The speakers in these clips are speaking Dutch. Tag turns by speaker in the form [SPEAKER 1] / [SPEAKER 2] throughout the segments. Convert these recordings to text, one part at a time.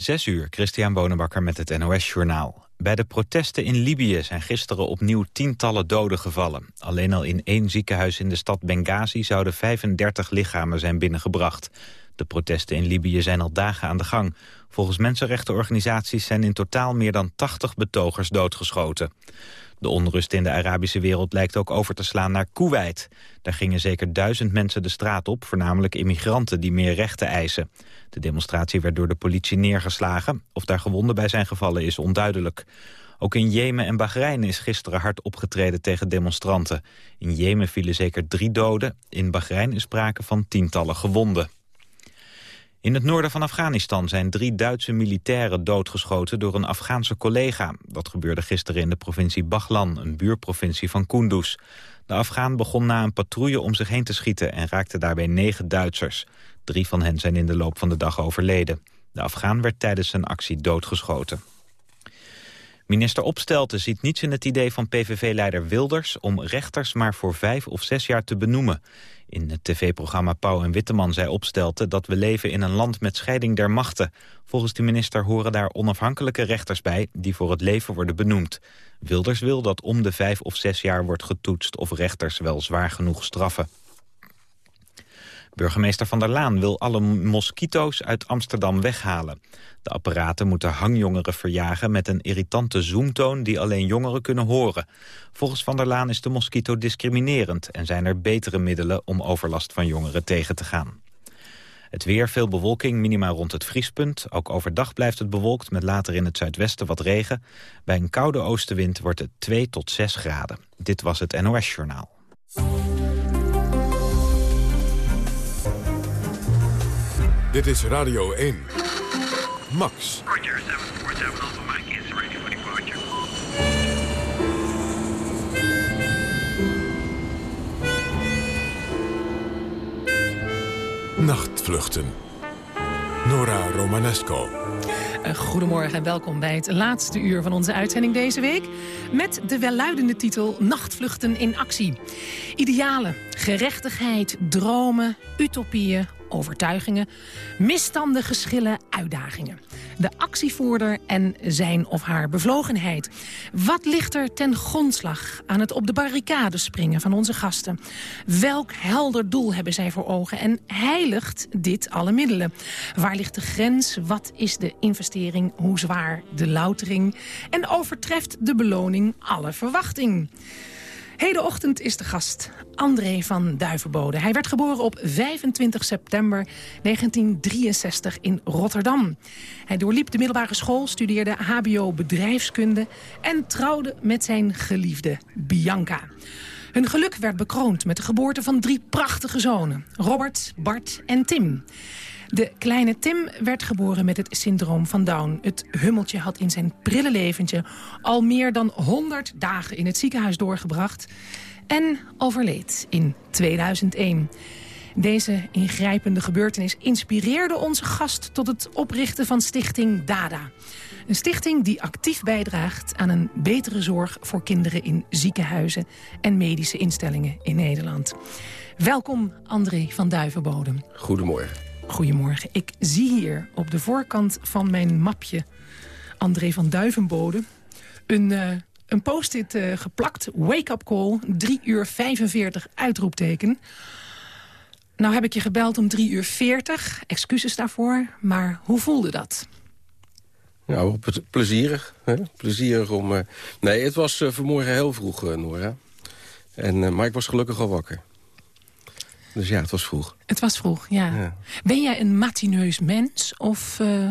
[SPEAKER 1] Zes uur, Christian Bonenbakker met het NOS Journaal. Bij de protesten in Libië zijn gisteren opnieuw tientallen doden gevallen. Alleen al in één ziekenhuis in de stad Benghazi zouden 35 lichamen zijn binnengebracht. De protesten in Libië zijn al dagen aan de gang. Volgens mensenrechtenorganisaties zijn in totaal meer dan 80 betogers doodgeschoten. De onrust in de Arabische wereld lijkt ook over te slaan naar Kuwait. Daar gingen zeker duizend mensen de straat op, voornamelijk immigranten die meer rechten eisen. De demonstratie werd door de politie neergeslagen. Of daar gewonden bij zijn gevallen is onduidelijk. Ook in Jemen en Bahrein is gisteren hard opgetreden tegen demonstranten. In Jemen vielen zeker drie doden. In Bahrein is sprake van tientallen gewonden. In het noorden van Afghanistan zijn drie Duitse militairen doodgeschoten door een Afghaanse collega. Dat gebeurde gisteren in de provincie Baghlan, een buurprovincie van Kunduz. De Afghaan begon na een patrouille om zich heen te schieten en raakte daarbij negen Duitsers. Drie van hen zijn in de loop van de dag overleden. De Afghaan werd tijdens zijn actie doodgeschoten. Minister Opstelten ziet niets in het idee van PVV-leider Wilders... om rechters maar voor vijf of zes jaar te benoemen. In het tv-programma Pauw en Witteman zei Opstelten... dat we leven in een land met scheiding der machten. Volgens de minister horen daar onafhankelijke rechters bij... die voor het leven worden benoemd. Wilders wil dat om de vijf of zes jaar wordt getoetst... of rechters wel zwaar genoeg straffen. Burgemeester Van der Laan wil alle moskito's uit Amsterdam weghalen. De apparaten moeten hangjongeren verjagen met een irritante zoomtoon die alleen jongeren kunnen horen. Volgens Van der Laan is de mosquito discriminerend en zijn er betere middelen om overlast van jongeren tegen te gaan. Het weer, veel bewolking, minima rond het vriespunt. Ook overdag blijft het bewolkt met later in het zuidwesten wat regen. Bij een koude oostenwind wordt het 2 tot 6 graden. Dit was het NOS Journaal.
[SPEAKER 2] Dit is Radio 1. Max.
[SPEAKER 3] Roger, 747 Alpha Mike is ready for departure.
[SPEAKER 2] Nachtvluchten. Nora Romanesco.
[SPEAKER 4] Uh, Goedemorgen en welkom bij het laatste uur van onze uitzending deze week. Met de welluidende titel Nachtvluchten in actie. Idealen, gerechtigheid, dromen, utopieën, overtuigingen, misstanden, geschillen, uitdagingen. De actievoerder en zijn of haar bevlogenheid. Wat ligt er ten grondslag aan het op de barricade springen van onze gasten? Welk helder doel hebben zij voor ogen en heiligt dit alle middelen? Waar ligt de grens? Wat is de investering? Hoe zwaar de loutering? En overtreft de beloning alle verwachting? Hedenochtend is de gast André van Duivenbode. Hij werd geboren op 25 september 1963 in Rotterdam. Hij doorliep de middelbare school, studeerde hbo bedrijfskunde... en trouwde met zijn geliefde Bianca. Hun geluk werd bekroond met de geboorte van drie prachtige zonen. Robert, Bart en Tim. De kleine Tim werd geboren met het syndroom van Down. Het hummeltje had in zijn prille leventje al meer dan 100 dagen in het ziekenhuis doorgebracht... en overleed in 2001. Deze ingrijpende gebeurtenis inspireerde onze gast tot het oprichten van stichting DADA. Een stichting die actief bijdraagt aan een betere zorg voor kinderen in ziekenhuizen en medische instellingen in Nederland. Welkom André van Duivenbodem.
[SPEAKER 5] Goedemorgen.
[SPEAKER 4] Goedemorgen. Ik zie hier op de voorkant van mijn mapje André van Duivenbode... een, uh, een post-it uh, geplakt, wake-up call, 3 uur 45 uitroepteken. Nou heb ik je gebeld om 3 uur 40, excuses daarvoor, maar hoe voelde dat?
[SPEAKER 5] Nou, plezierig. Hè? Plezierig om... Uh... Nee, het was vanmorgen heel vroeg, Nora. En, maar ik was gelukkig al wakker. Dus ja, het was vroeg.
[SPEAKER 4] Het was vroeg, ja. Ben jij een matineus mens? Of uh,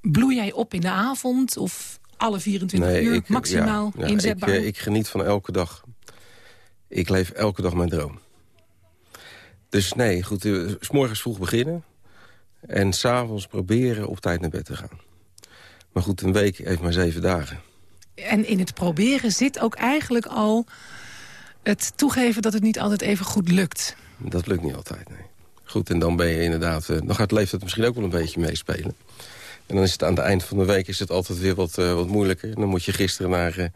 [SPEAKER 4] bloei jij op in de avond? Of alle 24 uur maximaal ja, inzetbaar?
[SPEAKER 5] Ik, uh, ik geniet van elke dag. Ik leef elke dag mijn droom. Dus nee, goed, uh, s morgens vroeg beginnen. En s'avonds proberen op tijd naar bed te gaan. Maar goed, een week heeft maar zeven dagen.
[SPEAKER 4] En in het proberen zit ook eigenlijk al het toegeven dat het niet altijd even goed lukt.
[SPEAKER 5] Dat lukt niet altijd, nee. Goed, en dan ben je inderdaad... Uh, dan gaat leeftijd misschien ook wel een beetje meespelen. En dan is het aan het eind van de week is het altijd weer wat, uh, wat moeilijker. Dan moet je gisteren naar, uh,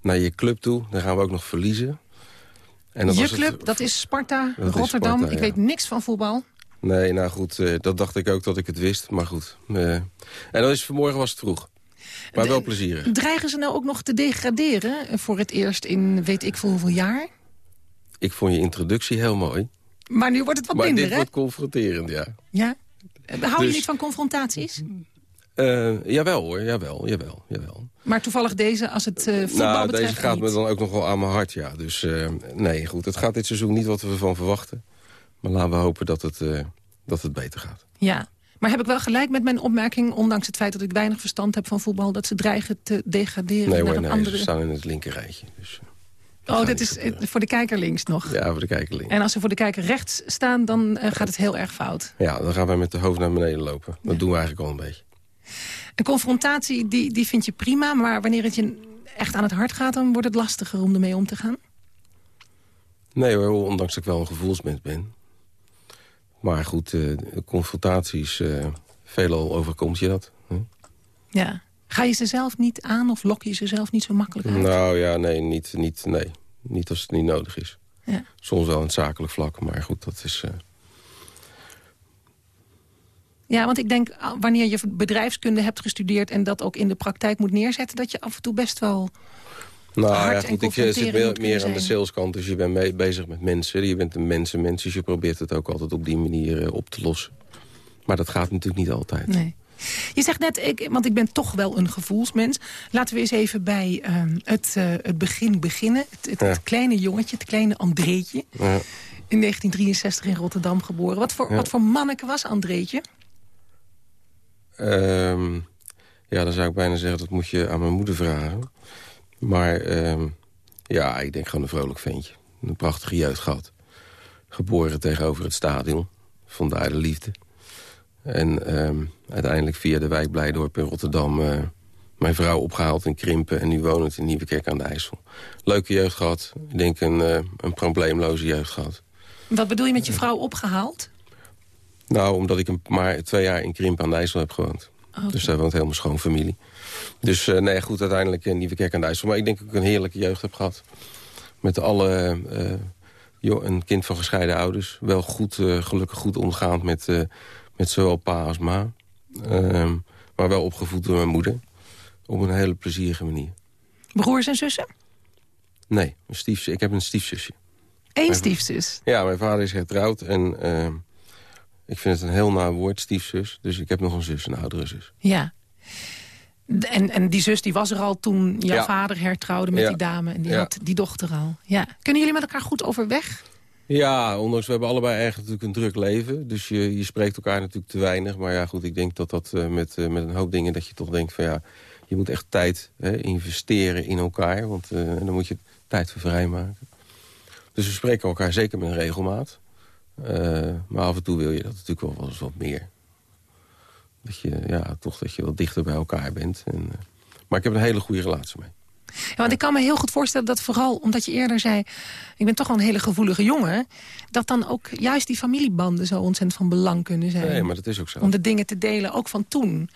[SPEAKER 5] naar je club toe. Dan gaan we ook nog verliezen.
[SPEAKER 4] En dan je club, dat is Sparta, Rotterdam. ik weet niks van voetbal.
[SPEAKER 5] Nee, nou goed, eh, dat dacht ik ook dat ik het wist, maar goed. eh. en dan is vanmorgen was het vroeg. Maar wel plezierig.
[SPEAKER 4] Dreigen ze nou ook nog te degraderen eh, voor het eerst in weet ik veel hoeveel jaar?
[SPEAKER 5] Ik vond je introductie heel mooi.
[SPEAKER 4] Maar nu wordt het wat
[SPEAKER 5] maar
[SPEAKER 4] minder,
[SPEAKER 5] dit
[SPEAKER 4] hè?
[SPEAKER 5] wordt confronterend, ja.
[SPEAKER 4] Ja? Hou je
[SPEAKER 5] Dus-
[SPEAKER 4] niet van confrontaties?
[SPEAKER 5] Eh, jawel hoor, jawel, jawel, jawel.
[SPEAKER 4] Maar toevallig deze, als het eh voetbal
[SPEAKER 5] nou,
[SPEAKER 4] betreft,
[SPEAKER 5] deze gaat
[SPEAKER 4] niet.
[SPEAKER 5] me dan ook nog wel aan mijn hart, ja. Dus eh, nee, goed, het gaat dit seizoen niet wat we ervan verwachten. Maar laten we hopen dat het, dat het beter gaat.
[SPEAKER 4] Ja. Maar heb ik wel gelijk met mijn opmerking, ondanks het feit dat ik weinig verstand heb van voetbal, dat ze dreigen te degraderen
[SPEAKER 5] Nee
[SPEAKER 4] naar
[SPEAKER 5] hoor,
[SPEAKER 4] een
[SPEAKER 5] nee,
[SPEAKER 4] andere...
[SPEAKER 5] ze staan in het linkerrijtje. Dus,
[SPEAKER 4] oh, dat is
[SPEAKER 5] gebeuren.
[SPEAKER 4] voor de kijker links nog.
[SPEAKER 5] ja, voor de kijkerling.
[SPEAKER 4] En als ze voor de kijker rechts staan, dan eh, gaat het heel erg fout.
[SPEAKER 5] Ja, dan gaan wij met de hoofd naar beneden lopen. Dat doen we eigenlijk al een beetje.
[SPEAKER 4] Een confrontatie, die, die vind je prima, maar wanneer het je echt aan het hart gaat, dan wordt het lastiger om ermee om te gaan.
[SPEAKER 5] Nee hoor, ondanks dat ik wel een gevoelsmens ben. Maar goed, eh, confrontaties, eh veelal overkomt je dat. hè?
[SPEAKER 4] Ja. Ga je ze zelf niet aan of lok je ze zelf niet zo makkelijk uit?
[SPEAKER 5] Nou ja, nee niet, niet, nee, niet als het niet nodig is.
[SPEAKER 4] Ja.
[SPEAKER 5] Soms wel in het zakelijk vlak, maar goed, dat is... eh,
[SPEAKER 4] Ja, want ik denk, ah, wanneer je bedrijfskunde hebt gestudeerd... en dat ook in de praktijk moet neerzetten... dat je af en toe best wel...
[SPEAKER 5] Nou ja, goed, ik eh, zit meer, meer aan de saleskant. Dus je bent mee, bezig met mensen. Je bent een mensenmens, dus je probeert het ook altijd op die manier eh, op te lossen. Maar dat gaat natuurlijk niet altijd.
[SPEAKER 4] Nee. Je zegt net, ik, want ik ben toch wel een gevoelsmens. Laten we eens even bij ehm, het, eh, het begin beginnen. Het, het,
[SPEAKER 5] Ja.
[SPEAKER 4] het kleine jongetje, het kleine Andreetje.
[SPEAKER 5] Ja.
[SPEAKER 4] In 1963 in Rotterdam geboren. Wat voor,
[SPEAKER 5] Ja.
[SPEAKER 4] wat voor manneke was Andreetje?
[SPEAKER 5] Ehm, ja, dan zou ik bijna zeggen, dat moet je aan mijn moeder vragen. Maar ehm, ja, ik denk gewoon een vrolijk ventje. Een prachtige jeugd gehad. Geboren tegenover het stadion. Vandaar de liefde. En ehm, uiteindelijk via de wijk Blijdorp in Rotterdam... eh, mijn vrouw opgehaald in Krimpen en nu wonend in Nieuwekerk aan de IJssel. Leuke jeugd gehad. Ik denk een, eh, een probleemloze jeugd gehad.
[SPEAKER 4] Wat bedoel je met je vrouw opgehaald?
[SPEAKER 5] Nou, omdat ik een, maar twee jaar in Krimpen aan de IJssel heb gewoond. Dus daar woont helemaal schoonfamilie. Dus eh, nee, goed, uiteindelijk in Nieuwekerk aan de IJssel. Maar ik denk dat ik een heerlijke jeugd heb gehad. Met alle, joh, een kind van gescheiden ouders. Wel goed, gelukkig goed omgaand met, met zowel pa als ma. Ehm, maar wel opgevoed door mijn moeder. Op een hele plezierige manier.
[SPEAKER 4] Broers en zussen?
[SPEAKER 5] Nee, een stiefzus. ik heb een stiefzusje.
[SPEAKER 4] Eén stiefzus.
[SPEAKER 5] Ja, mijn vader is getrouwd en ehm, ik vind het een heel nauw woord, stiefzus. Dus ik heb nog een zus, een oudere zus.
[SPEAKER 4] Ja. En, en die zus die was er al toen jouw
[SPEAKER 5] Ja.
[SPEAKER 4] vader hertrouwde met
[SPEAKER 5] Ja.
[SPEAKER 4] die dame. En die
[SPEAKER 5] Ja.
[SPEAKER 4] had die dochter al. Ja. Kunnen jullie met elkaar goed overweg?
[SPEAKER 5] Ja, ondanks we hebben allebei eigenlijk natuurlijk een druk leven. Dus je, je spreekt elkaar natuurlijk te weinig. Maar ja, goed, ik denk dat dat eh, met, eh, met een hoop dingen... dat je toch denkt van ja, je moet echt tijd hè, investeren in elkaar. Want eh, dan moet je tijd voor vrijmaken. Dus we spreken elkaar zeker met een regelmaat. Maar af en toe wil je dat natuurlijk wel eens wat meer. Dat je, ja, toch dat je wat dichter bij elkaar bent. En, maar ik heb een hele goede relatie mee.
[SPEAKER 4] Ja, want ik kan me heel goed voorstellen dat vooral omdat je eerder zei... ik ben toch wel een hele gevoelige jongen... dat dan ook juist die familiebanden zo ontzettend van belang kunnen zijn.
[SPEAKER 5] Nee, maar dat is ook zo.
[SPEAKER 4] Om de dingen te delen, ook van toen.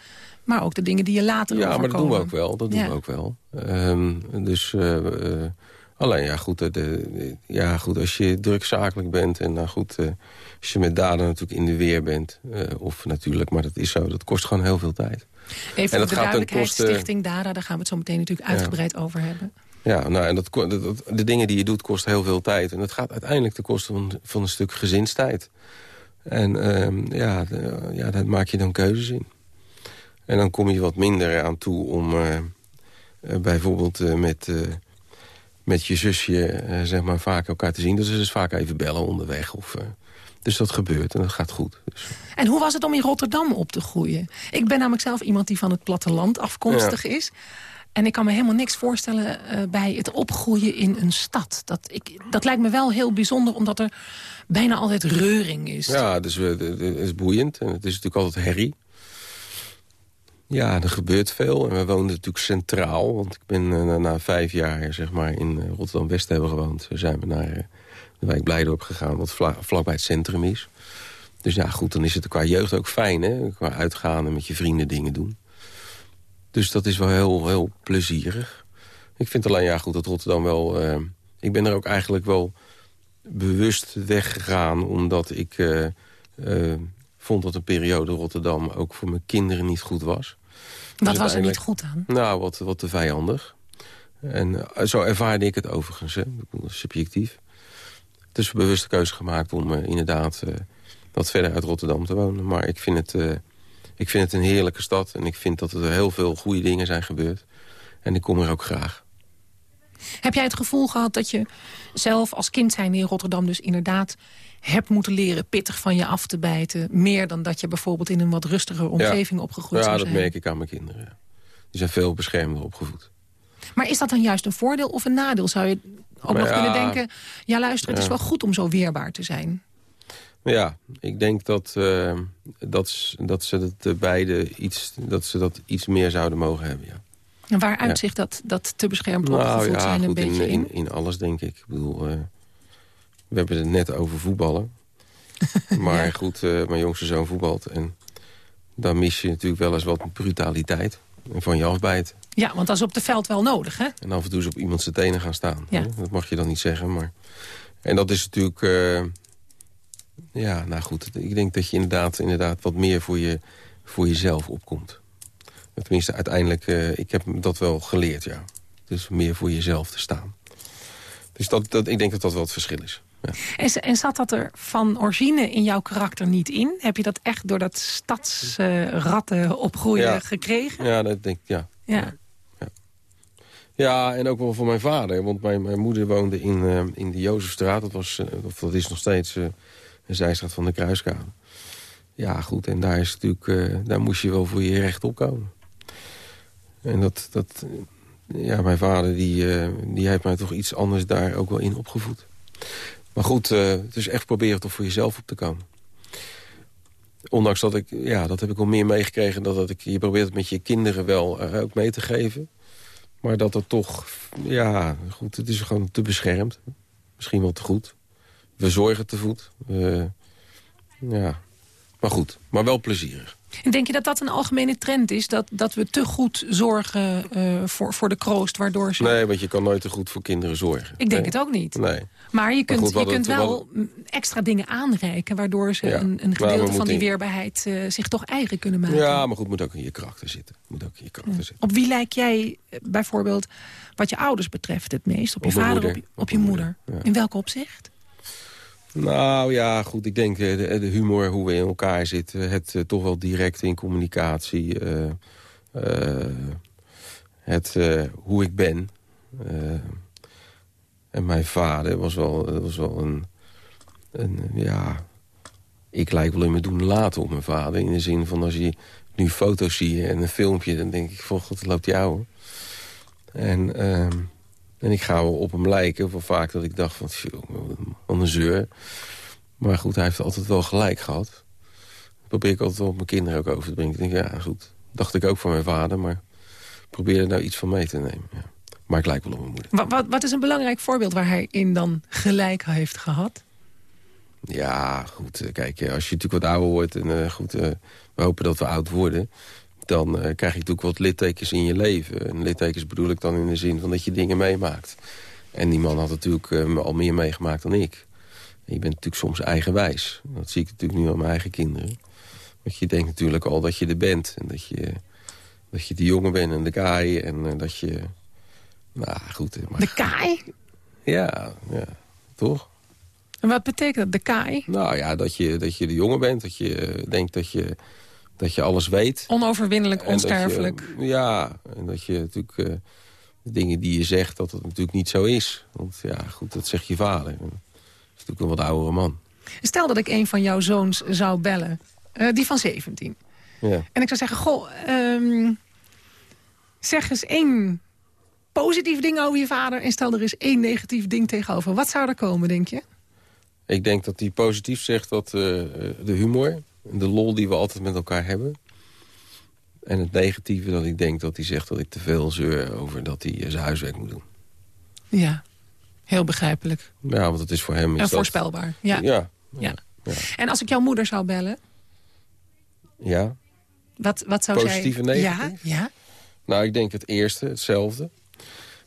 [SPEAKER 4] Maar ook de dingen die je later
[SPEAKER 5] Ja, maar dat doen we ook wel. Dat doen
[SPEAKER 4] Ja.
[SPEAKER 5] we ook wel. Ehm, dus eh, eh, alleen ja goed, de, de- ja, goed, als je druk zakelijk bent... en nou goed, eh, als je met daden natuurlijk in de weer bent... of natuurlijk, maar dat is zo, dat kost gewoon heel veel tijd.
[SPEAKER 4] Even
[SPEAKER 5] En dat
[SPEAKER 4] de
[SPEAKER 5] gaat ten koste-
[SPEAKER 4] Stichting DARA... daar gaan we het zo meteen natuurlijk uitgebreid over hebben.
[SPEAKER 5] Ja, nou, en dat, dat, de dingen die je doet kosten heel veel tijd. En dat gaat uiteindelijk ten koste van, van een stuk gezinstijd. En ehm, ja, de- ja, daar maak je dan keuzes in. En dan kom je wat minder aan toe om eh, eh, bijvoorbeeld eh, met, met je zusje zeg maar, vaak elkaar te zien. Dus is vaak even bellen onderweg. Of, dus dat gebeurt en dat gaat goed. Dus,
[SPEAKER 4] En hoe was het om in Rotterdam op te groeien? Ik ben namelijk zelf iemand die van het platteland afkomstig is. En ik kan me helemaal niks voorstellen eh, bij het opgroeien in een stad. Dat, ik, dat lijkt me wel heel bijzonder, omdat er bijna altijd reuring is.
[SPEAKER 5] Ja, dus het is boeiend en het is natuurlijk altijd herrie. Ja, er gebeurt veel. En we woonden natuurlijk centraal. Want ik ben eh, na, na vijf jaar zeg maar, in eh, Rotterdam-West hebben gewoond... zijn we naar de wijk Blijdorp gegaan, wat vla- vlakbij het centrum is. Dus ja, goed, dan is het qua jeugd ook fijn, hè? Qua uitgaan en met je vrienden dingen doen. Dus dat is wel heel, heel plezierig. Ik vind alleen, ja goed, dat Rotterdam wel... eh, ik ben er ook eigenlijk wel bewust weggegaan... omdat ik eh, eh, vond dat een periode Rotterdam ook voor mijn kinderen niet goed was.
[SPEAKER 4] Wat was er niet goed aan?
[SPEAKER 5] Nou, wat, wat te vijandig. En zo ervaarde ik het overigens, hè. Ik subjectief. Is een bewuste keuze gemaakt om eh, inderdaad eh, wat verder uit Rotterdam te wonen. Maar ik vind, het, eh, ik vind het een heerlijke stad. En ik vind dat er heel veel goede dingen zijn gebeurd. En ik kom er ook graag.
[SPEAKER 4] Heb jij het gevoel gehad dat je zelf als kind zijn in Rotterdam... dus inderdaad hebt moeten leren pittig van je af te bijten... meer dan dat je bijvoorbeeld in een wat rustigere omgeving opgegroeid
[SPEAKER 5] ja,
[SPEAKER 4] zou
[SPEAKER 5] dat merk ik aan mijn kinderen. ja. Die zijn veel beschermder opgevoed.
[SPEAKER 4] Maar is dat dan juist een voordeel of een nadeel? Zou je ook nog
[SPEAKER 5] ja,
[SPEAKER 4] kunnen denken... ja, luister, het is wel goed om zo weerbaar te zijn.
[SPEAKER 5] Ja, ik denk dat, eh, dat, dat, ze dat, eh, beide iets, dat ze dat iets meer zouden mogen hebben, ja.
[SPEAKER 4] En waar
[SPEAKER 5] Ja.
[SPEAKER 4] uitzicht dat, dat te beschermd
[SPEAKER 5] Nou ja,
[SPEAKER 4] zijn een
[SPEAKER 5] goed, in,
[SPEAKER 4] beetje in?
[SPEAKER 5] in, in alles denk ik. Ik bedoel, eh, we hebben het net over voetballen. maar
[SPEAKER 4] Ja.
[SPEAKER 5] goed, mijn jongste zoon voetbalt. En dan mis je natuurlijk wel eens wat brutaliteit. En van je afbijten.
[SPEAKER 4] Ja, want dat is op het veld wel nodig, hè?
[SPEAKER 5] En af en toe eens op iemand zijn tenen gaan staan.
[SPEAKER 4] Ja.
[SPEAKER 5] Dat mag je dan niet zeggen, maar... En dat is natuurlijk... eh, ja, nou goed. Ik denk dat je inderdaad, inderdaad wat meer voor, je, voor jezelf opkomt. Tenminste, uiteindelijk, eh, ik heb dat wel geleerd, ja. Dus meer voor jezelf te staan. Dus dat, dat, ik denk dat dat wel het verschil is. Ja.
[SPEAKER 4] En, en zat dat er van origine in jouw karakter niet in? Heb je dat echt door dat stadsratten opgroeien
[SPEAKER 5] Ja.
[SPEAKER 4] gekregen?
[SPEAKER 5] Ja, dat denk ik, ja.
[SPEAKER 4] Ja.
[SPEAKER 5] Ja, en ook wel voor mijn vader. Want mijn, mijn moeder woonde in, eh, in de Jozefstraat. Dat, was, eh, of dat is nog steeds eh, een zijstraat van de Kruiskade. Ja, goed. En daar, is natuurlijk, daar moest je wel voor je recht opkomen. En dat... dat ja, mijn vader die, die heeft mij toch iets anders daar ook wel in opgevoed. Maar goed, eh, het is echt proberen toch voor jezelf op te komen. Ondanks dat ik, ja, dat heb ik wel meer meegekregen... dat, dat ik, je probeert het met je kinderen wel eh, ook mee te geven. Maar dat het toch, ja, goed, het is gewoon te beschermd. Misschien wel te goed. We zorgen te goed. We- ja, maar goed, maar wel plezierig.
[SPEAKER 4] En denk je dat dat een algemene trend is? Dat, dat we te goed zorgen eh, voor, voor de kroost, waardoor ze...
[SPEAKER 5] Nee, want je kan nooit te goed voor kinderen zorgen.
[SPEAKER 4] Ik denk
[SPEAKER 5] nee.
[SPEAKER 4] het ook niet.
[SPEAKER 5] Nee.
[SPEAKER 4] Maar je kunt,
[SPEAKER 5] goed,
[SPEAKER 4] je kunt
[SPEAKER 5] het-
[SPEAKER 4] wel extra dingen aanreiken... waardoor ze
[SPEAKER 5] Ja.
[SPEAKER 4] een, een gedeelte van die weerbaarheid eh, zich toch eigen kunnen maken.
[SPEAKER 5] Ja, maar goed, moet ook in je karakter zitten. Moet ook in je karakter zitten.
[SPEAKER 4] Op wie lijk jij eh, bijvoorbeeld wat je ouders betreft het meest? Op je
[SPEAKER 5] Op
[SPEAKER 4] vader,
[SPEAKER 5] moeder.
[SPEAKER 4] op je, op moeder?
[SPEAKER 5] moeder, ja.
[SPEAKER 4] In welk opzicht?
[SPEAKER 5] Nou ja, goed, ik denk eh, de, de humor, hoe we in elkaar zitten... het toch wel direct in communicatie... het hoe ik ben. En mijn vader was wel, was wel een, een... Ja, ik lijk wel in mijn doen en laten op mijn vader. In de zin van als je nu foto's ziet en een filmpje... dan denk ik van, god, loopt jou. En... ehm, en ik ga wel op hem lijken. Wel vaak dat ik dacht van, "Tjoh, wat een zeur. Maar goed, hij heeft altijd wel gelijk gehad. Probeer ik altijd wel op mijn kinderen ook over te brengen. Ik denk, ja, goed. Dacht ik ook van mijn vader, maar probeer er nou iets van mee te nemen. Ja. Maar ik lijk wel op mijn moeder.
[SPEAKER 4] Wat, wat, wat is een belangrijk voorbeeld waar hij in dan gelijk heeft gehad?
[SPEAKER 5] Ja, goed. eh, Kijk, eh, als je natuurlijk wat ouder wordt... en eh, goed, we hopen dat we oud worden... dan krijg je natuurlijk wat littekens in je leven. En littekens bedoel ik dan in de zin van dat je dingen meemaakt. En die man had natuurlijk al meer meegemaakt dan ik. En je bent natuurlijk soms eigenwijs. Dat zie ik natuurlijk nu aan mijn eigen kinderen. Want je denkt natuurlijk al dat je er bent. En dat je, dat je de jongen bent en de guy. En dat je... Nou, goed. Maar,
[SPEAKER 4] De kaai?
[SPEAKER 5] ja, ja, toch?
[SPEAKER 4] En wat betekent dat, de kaai?
[SPEAKER 5] Nou ja, dat je, dat je de jongen bent. Dat je eh, denkt dat je, dat je alles weet.
[SPEAKER 4] Onoverwinnelijk,
[SPEAKER 5] dat je-
[SPEAKER 4] onsterfelijk.
[SPEAKER 5] ja, en dat je natuurlijk eh, de dingen die je zegt, dat het natuurlijk niet zo is. Want ja, goed, dat zegt je vader. Dat is natuurlijk een wat oudere man.
[SPEAKER 4] Stel dat ik een van jouw zoons zou bellen. eh, die van 17.
[SPEAKER 5] Ja.
[SPEAKER 4] En ik zou zeggen, goh, ehm, zeg eens één positief ding over je vader... en stel er eens één negatief ding tegenover. Wat zou er komen, denk je?
[SPEAKER 5] Ik denk dat hij positief zegt dat eh, de humor en de lol die we altijd met elkaar hebben... en het negatieve dat ik denk dat hij zegt dat ik te veel zeur over dat hij eh, zijn huiswerk moet doen.
[SPEAKER 4] Ja, heel begrijpelijk.
[SPEAKER 5] Ja, want dat is voor hem... Is
[SPEAKER 4] En
[SPEAKER 5] dat-
[SPEAKER 4] voorspelbaar. Ja.
[SPEAKER 5] Ja,
[SPEAKER 4] Ja.
[SPEAKER 5] ja.
[SPEAKER 4] En als ik jouw moeder zou bellen,
[SPEAKER 5] ja.
[SPEAKER 4] wat, wat zou
[SPEAKER 5] Positief en
[SPEAKER 4] zij...
[SPEAKER 5] negatief?
[SPEAKER 4] Ja, ja.
[SPEAKER 5] Nou, ik denk het eerste, hetzelfde.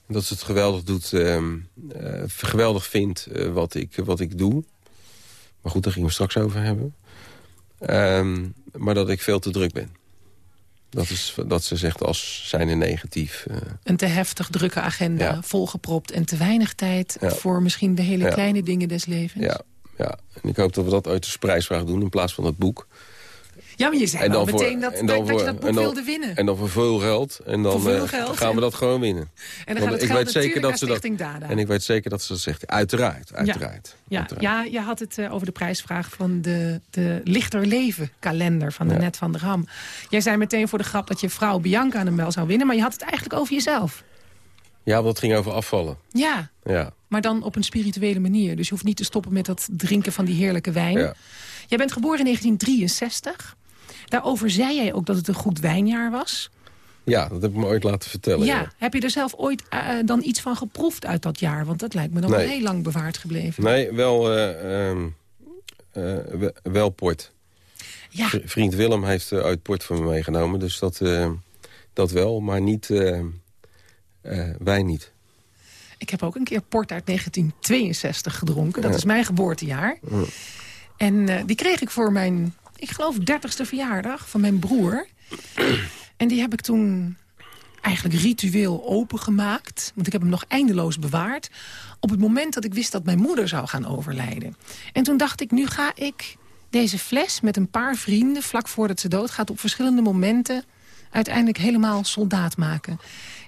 [SPEAKER 5] Dat ze het geweldig doet, ehm, eh, geweldig vindt eh, wat, ik, wat ik doe. Maar goed, daar gingen we straks over hebben. Ehm, maar dat ik veel te druk ben. Dat is dat ze zegt als zijn negatief. Uh,
[SPEAKER 4] een te heftig drukke agenda,
[SPEAKER 5] Ja.
[SPEAKER 4] volgepropt... en te weinig tijd
[SPEAKER 5] Ja.
[SPEAKER 4] voor misschien de hele
[SPEAKER 5] Ja.
[SPEAKER 4] kleine dingen des levens.
[SPEAKER 5] ja, ja, en ik hoop dat we dat uit de prijsvraag doen in plaats van het boek.
[SPEAKER 4] Ja, maar je zei wel meteen dat, dat, dat je dat boek
[SPEAKER 5] en dan-
[SPEAKER 4] wilde winnen.
[SPEAKER 5] En dan voor veel geld. En dan eh, gaan we dat gewoon winnen.
[SPEAKER 4] en dan gaat het
[SPEAKER 5] ik weet zeker dat ze dat-
[SPEAKER 4] Dada.
[SPEAKER 5] En ik weet zeker dat ze dat zegt. Uiteraard, uiteraard.
[SPEAKER 4] Ja,
[SPEAKER 5] uiteraard.
[SPEAKER 4] ja, je had het eh, over de prijsvraag van de, de Lichter Leven kalender van
[SPEAKER 5] Ja.
[SPEAKER 4] Net van der Ham. Jij zei meteen voor de grap dat je vrouw Bianca hem wel zou winnen... maar je had het eigenlijk over jezelf.
[SPEAKER 5] Ja, want het ging over afvallen.
[SPEAKER 4] Ja,
[SPEAKER 5] Ja,
[SPEAKER 4] maar dan op een spirituele manier. Dus je hoeft niet te stoppen met dat drinken van die heerlijke wijn.
[SPEAKER 5] ja.
[SPEAKER 4] Jij bent geboren in 1963. Daarover zei jij ook dat het een goed wijnjaar was.
[SPEAKER 5] ja, dat heb ik me ooit laten vertellen.
[SPEAKER 4] ja.
[SPEAKER 5] ja.
[SPEAKER 4] Heb je er zelf ooit eh, dan iets van geproefd uit dat jaar? Want dat lijkt me dan
[SPEAKER 5] Nee.
[SPEAKER 4] wel heel lang bewaard gebleven.
[SPEAKER 5] Nee, wel, eh, ehm, eh, we- wel port.
[SPEAKER 4] Ja,
[SPEAKER 5] Vriend Willem heeft uit port van me meegenomen. Dus dat, dat wel, maar niet, wijn niet.
[SPEAKER 4] ik heb ook een keer port uit 1962 gedronken. Dat
[SPEAKER 5] Ja.
[SPEAKER 4] is mijn geboortejaar. En die kreeg ik voor mijn, ik geloof, 30ste verjaardag van mijn broer. en die heb ik toen eigenlijk ritueel opengemaakt. Want ik heb hem nog eindeloos bewaard. Op het moment dat ik wist dat mijn moeder zou gaan overlijden. En toen dacht ik, nu ga ik deze fles met een paar vrienden... vlak voordat ze doodgaat, op verschillende momenten... uiteindelijk helemaal soldaat maken.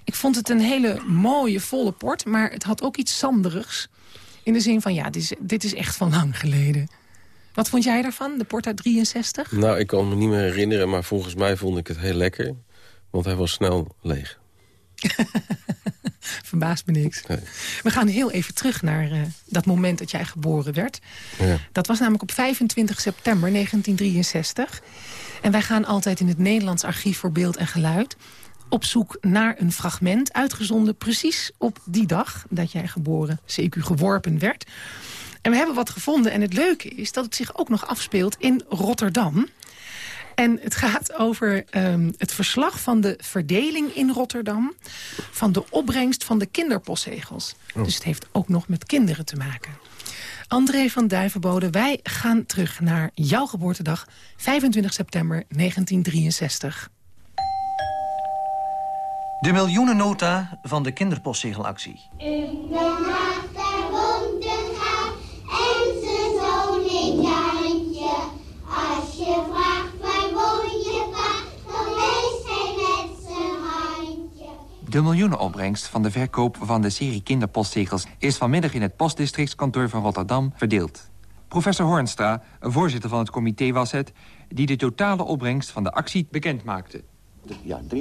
[SPEAKER 4] Ik vond het een hele mooie, volle port... maar het had ook iets zanderigs. In de zin van, ja, dit is, dit is echt van lang geleden. Wat vond jij daarvan, de port uit 63?
[SPEAKER 5] Nou, ik kan me niet meer herinneren, maar volgens mij vond ik het heel lekker. Want hij was snel leeg.
[SPEAKER 4] Verbaast me niks.
[SPEAKER 5] Nee.
[SPEAKER 4] We gaan heel even terug naar eh, dat moment dat jij geboren werd.
[SPEAKER 5] Ja.
[SPEAKER 4] Dat was namelijk op 25 september 1963. En wij gaan altijd in het Nederlands Archief voor Beeld en Geluid... op zoek naar een fragment, uitgezonden precies op die dag... dat jij geboren, CQ geworpen werd. En we hebben wat gevonden. En het leuke is dat het zich ook nog afspeelt in Rotterdam. En het gaat over ehm, het verslag van de verdeling in Rotterdam... van de opbrengst van de kinderpostzegels. Dus het heeft ook nog met kinderen te maken. André van Duivenbode, wij gaan terug naar jouw geboortedag... 25 september 1963.
[SPEAKER 6] De miljoenennota van de kinderpostzegelactie.
[SPEAKER 7] In Den
[SPEAKER 8] De miljoenenopbrengst van de verkoop van de serie kinderpostzegels... is vanmiddag in het postdistrictskantoor van Rotterdam verdeeld. Professor Hornstra, voorzitter van het comité, was het... die de totale opbrengst van de actie bekend maakte.
[SPEAKER 9] Ja, 3.025.000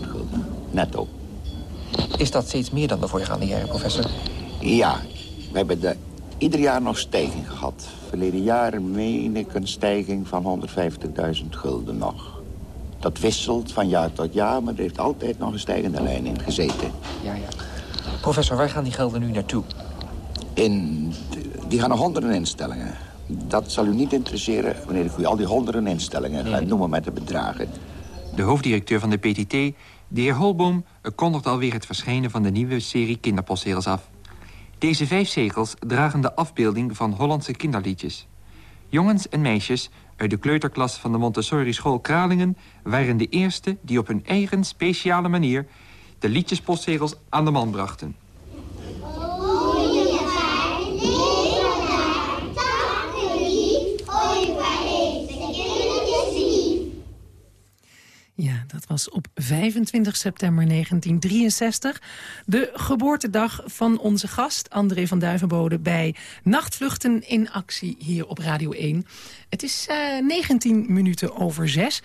[SPEAKER 9] gulden. Netto.
[SPEAKER 8] Is dat steeds meer dan de voorgaande jaren, professor?
[SPEAKER 9] Ja, we hebben de, ieder jaar nog stijging gehad. Verleden jaar meen ik een stijging van 150.000 gulden nog. Dat wisselt van jaar tot jaar, maar er heeft altijd nog een stijgende lijn in gezeten.
[SPEAKER 8] Ja, ja. Professor, waar gaan die gelden nu naartoe?
[SPEAKER 9] In, die gaan naar honderden instellingen. Dat zal u niet interesseren wanneer ik u al die honderden instellingen ga noemen met de bedragen.
[SPEAKER 8] De hoofddirecteur van de PTT, de heer Holboom... kondigt alweer het verschijnen van de nieuwe serie kinderpostzegels af. Deze vijf zegels dragen de afbeelding van Hollandse kinderliedjes. Jongens en meisjes uit de kleuterklas van de Montessori-school Kralingen... waren de eerste die op hun eigen speciale manier... de liedjespostzegels aan de man brachten.
[SPEAKER 7] Goeie vaart, leven daar, takken lief. Oei, waar heeft de kindertjes lief.
[SPEAKER 4] Ja, dat was op 25 september 1963. De geboortedag van onze gast, André van Duivenbode... bij Nachtvluchten in Actie hier op Radio 1. Het is eh 19 minuten over zes.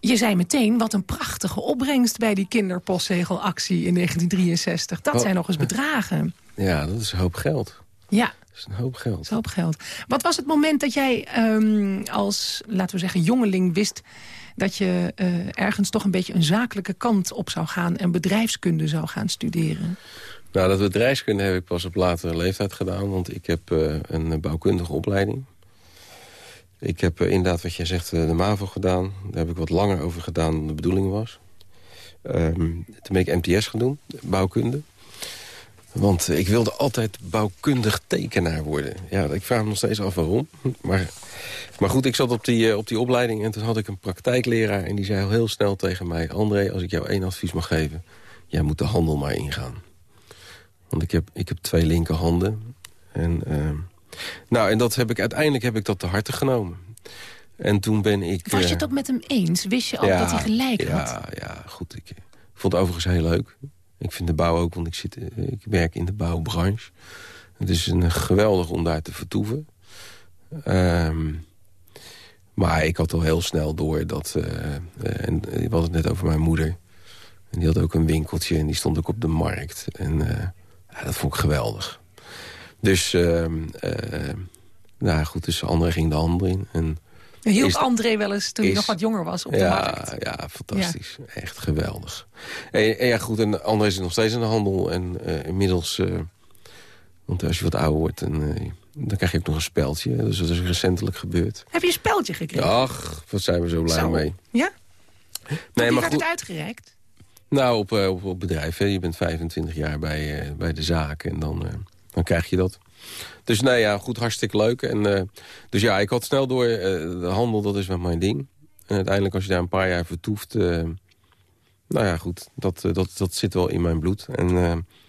[SPEAKER 4] Je zei meteen, wat een prachtige opbrengst... bij die kinderpostzegelactie in 1963. Dat
[SPEAKER 5] Oh.
[SPEAKER 4] zijn nog eens bedragen.
[SPEAKER 5] ja, dat is een hoop geld.
[SPEAKER 4] Ja,
[SPEAKER 5] Dat is een hoop
[SPEAKER 4] dat
[SPEAKER 5] geld.
[SPEAKER 4] is een hoop geld. Wat was het moment dat jij ehm, als, laten we zeggen, jongeling wist... dat je eh, ergens toch een beetje een zakelijke kant op zou gaan... en bedrijfskunde zou gaan studeren?
[SPEAKER 5] Nou, dat bedrijfskunde heb ik pas op latere leeftijd gedaan. Want ik heb eh, een bouwkundige opleiding. Ik heb eh, inderdaad, wat jij zegt, de MAVO gedaan. Daar heb ik wat langer over gedaan dan de bedoeling was. Ehm, toen ben ik MTS gaan doen, bouwkunde. Want ik wilde altijd bouwkundig tekenaar worden. Ja, ik vraag me nog steeds af waarom. Maar, maar goed, ik zat op die, eh, op die opleiding en toen had ik een praktijkleraar... en die zei al heel snel tegen mij... André, als ik jou één advies mag geven... jij moet de handel maar ingaan. Want ik heb, ik heb twee linkerhanden. En, ehm, nou, en dat heb ik, uiteindelijk heb ik dat te harte genomen. En toen ben ik...
[SPEAKER 4] Was je
[SPEAKER 5] eh,
[SPEAKER 4] het ook met hem eens? Wist je
[SPEAKER 5] ja,
[SPEAKER 4] dat hij gelijk
[SPEAKER 5] ja,
[SPEAKER 4] had?
[SPEAKER 5] Ja, goed. Ik, ik vond het overigens heel leuk. Ik vind de bouw ook, want ik, zit, eh, ik werk in de bouwbranche. Het is een geweldig om daar te vertoeven. Ehm, maar ik had al heel snel door dat... eh, eh, en we hadden het net over mijn moeder. En die had ook een winkeltje en die stond ook op de markt. En dat vond ik geweldig. Dus, ehm, eh, nou goed, dus André ging de handel in. En
[SPEAKER 4] Hielp
[SPEAKER 5] is-
[SPEAKER 4] André wel eens toen hij nog wat jonger was op de
[SPEAKER 5] ja,
[SPEAKER 4] markt?
[SPEAKER 5] Ja, fantastisch. Echt geweldig. En, en ja, goed, en André is nog steeds in de handel. En eh, inmiddels, eh, want als je wat ouder wordt, dan, eh, dan krijg je ook nog een speldje. Dus dat is recentelijk gebeurd.
[SPEAKER 4] Heb je een speldje gekregen?
[SPEAKER 5] Ach, wat zijn we zo blij
[SPEAKER 4] Zo.
[SPEAKER 5] mee.
[SPEAKER 4] Ja?
[SPEAKER 5] Nee, maar
[SPEAKER 4] werd
[SPEAKER 5] goed,
[SPEAKER 4] het uitgereikt?
[SPEAKER 5] nou, op, op, op bedrijf. Hè. Je bent 25 jaar bij, bij de zaak en dan, dan krijg je dat. Dus nee, ja, goed, hartstikke leuk. En, eh, dus ja, ik had snel door, eh, de handel, dat is wel mijn ding. En uiteindelijk, als je daar een paar jaar vertoeft... eh, nou ja, goed, dat, dat, dat zit wel in mijn bloed. En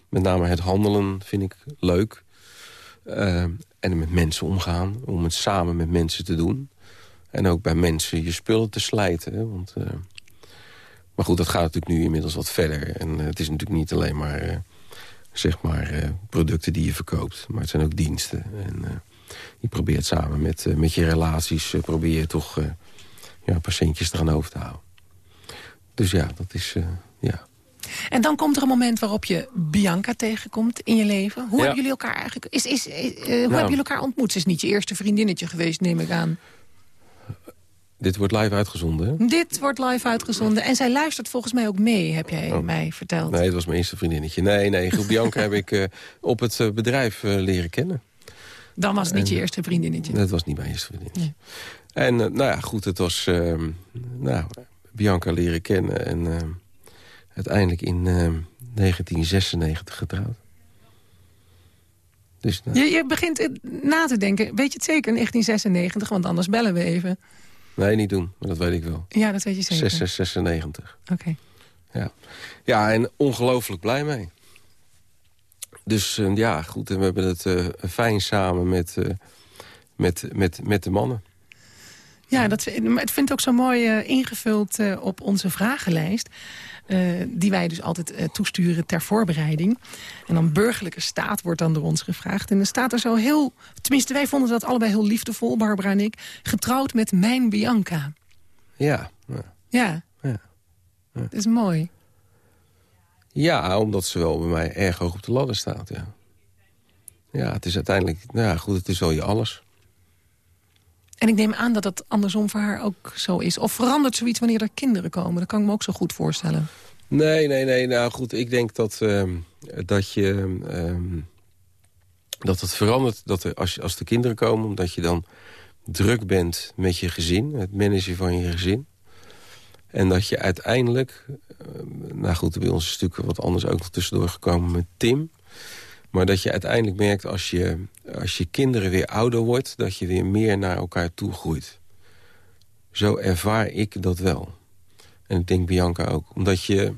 [SPEAKER 5] met name het handelen vind ik leuk. En met mensen omgaan, om het samen met mensen te doen. En ook bij mensen je spullen te slijten. Want... maar goed, dat gaat natuurlijk nu inmiddels wat verder. En het is natuurlijk niet alleen maar, zeg maar eh, producten die je verkoopt. Maar het zijn ook diensten. En eh, je probeert samen met, eh, met je relaties... probeer je toch ja, patiëntjes eraan over te houden. Dus ja, dat is... ja.
[SPEAKER 4] En dan komt er een moment waarop je Bianca tegenkomt in je leven. Hoe
[SPEAKER 5] Ja.
[SPEAKER 4] hebben jullie elkaar eigenlijk... Is, is, hoe hebben
[SPEAKER 5] Nou.
[SPEAKER 4] jullie elkaar ontmoet? Ze is niet je eerste vriendinnetje geweest, neem ik aan.
[SPEAKER 5] Dit wordt live uitgezonden, hè?
[SPEAKER 4] Dit wordt live uitgezonden. En zij luistert volgens mij ook mee, heb jij mij verteld.
[SPEAKER 5] Oh. Nee, het was mijn eerste vriendinnetje. Nee, nee, Groep Bianca heb ik eh, op het eh, bedrijf eh, leren kennen.
[SPEAKER 4] Dan was het niet
[SPEAKER 5] En-
[SPEAKER 4] je eerste vriendinnetje.
[SPEAKER 5] Dat was niet mijn eerste vriendin. En nou ja, goed, het was ehm, nou, Bianca leren kennen. En ehm, uiteindelijk in ehm, 1996 getrouwd. Dus, nou,
[SPEAKER 4] Je, je begint na te denken. Weet je het zeker, in 1996? Want anders bellen we even.
[SPEAKER 5] Nee, niet doen, maar dat weet ik wel.
[SPEAKER 4] Ja, dat weet je zeker.
[SPEAKER 5] 6, 96.
[SPEAKER 4] Oké.
[SPEAKER 5] Ja, ja en ongelooflijk blij mee. Dus eh, ja, goed, en we hebben het eh, fijn samen met, eh, met, met, met de mannen.
[SPEAKER 4] Ja, dat, maar het vindt ook zo mooi ingevuld op onze vragenlijst. Eh, die wij dus altijd eh, toesturen ter voorbereiding. En dan burgerlijke staat wordt dan door ons gevraagd. En dan staat er zo heel... Tenminste, wij vonden dat allebei heel liefdevol, Barbara en ik. Getrouwd met mijn Bianca.
[SPEAKER 5] Ja, ja.
[SPEAKER 4] Ja.
[SPEAKER 5] Ja.
[SPEAKER 4] Dat is mooi.
[SPEAKER 5] Ja, omdat ze wel bij mij erg hoog op de ladder staat, ja. Ja, het is uiteindelijk... Nou ja, goed, het is wel je alles.
[SPEAKER 4] En ik neem aan dat dat andersom voor haar ook zo is. Of verandert zoiets wanneer er kinderen komen? Dat kan ik me ook zo goed voorstellen.
[SPEAKER 5] Nee, nee, nee. Nou goed, ik denk dat, ehm, dat je... ehm, dat het verandert dat er, als, als de kinderen komen... omdat je dan druk bent met je gezin. Het managen van je gezin. En dat je uiteindelijk... ehm, nou goed, bij ons is natuurlijk wat anders ook nog tussendoor gekomen met Tim. Maar dat je uiteindelijk merkt als je, als je kinderen weer ouder wordt... dat je weer meer naar elkaar toe groeit. Zo ervaar ik dat wel. En ik denk Bianca ook. Omdat je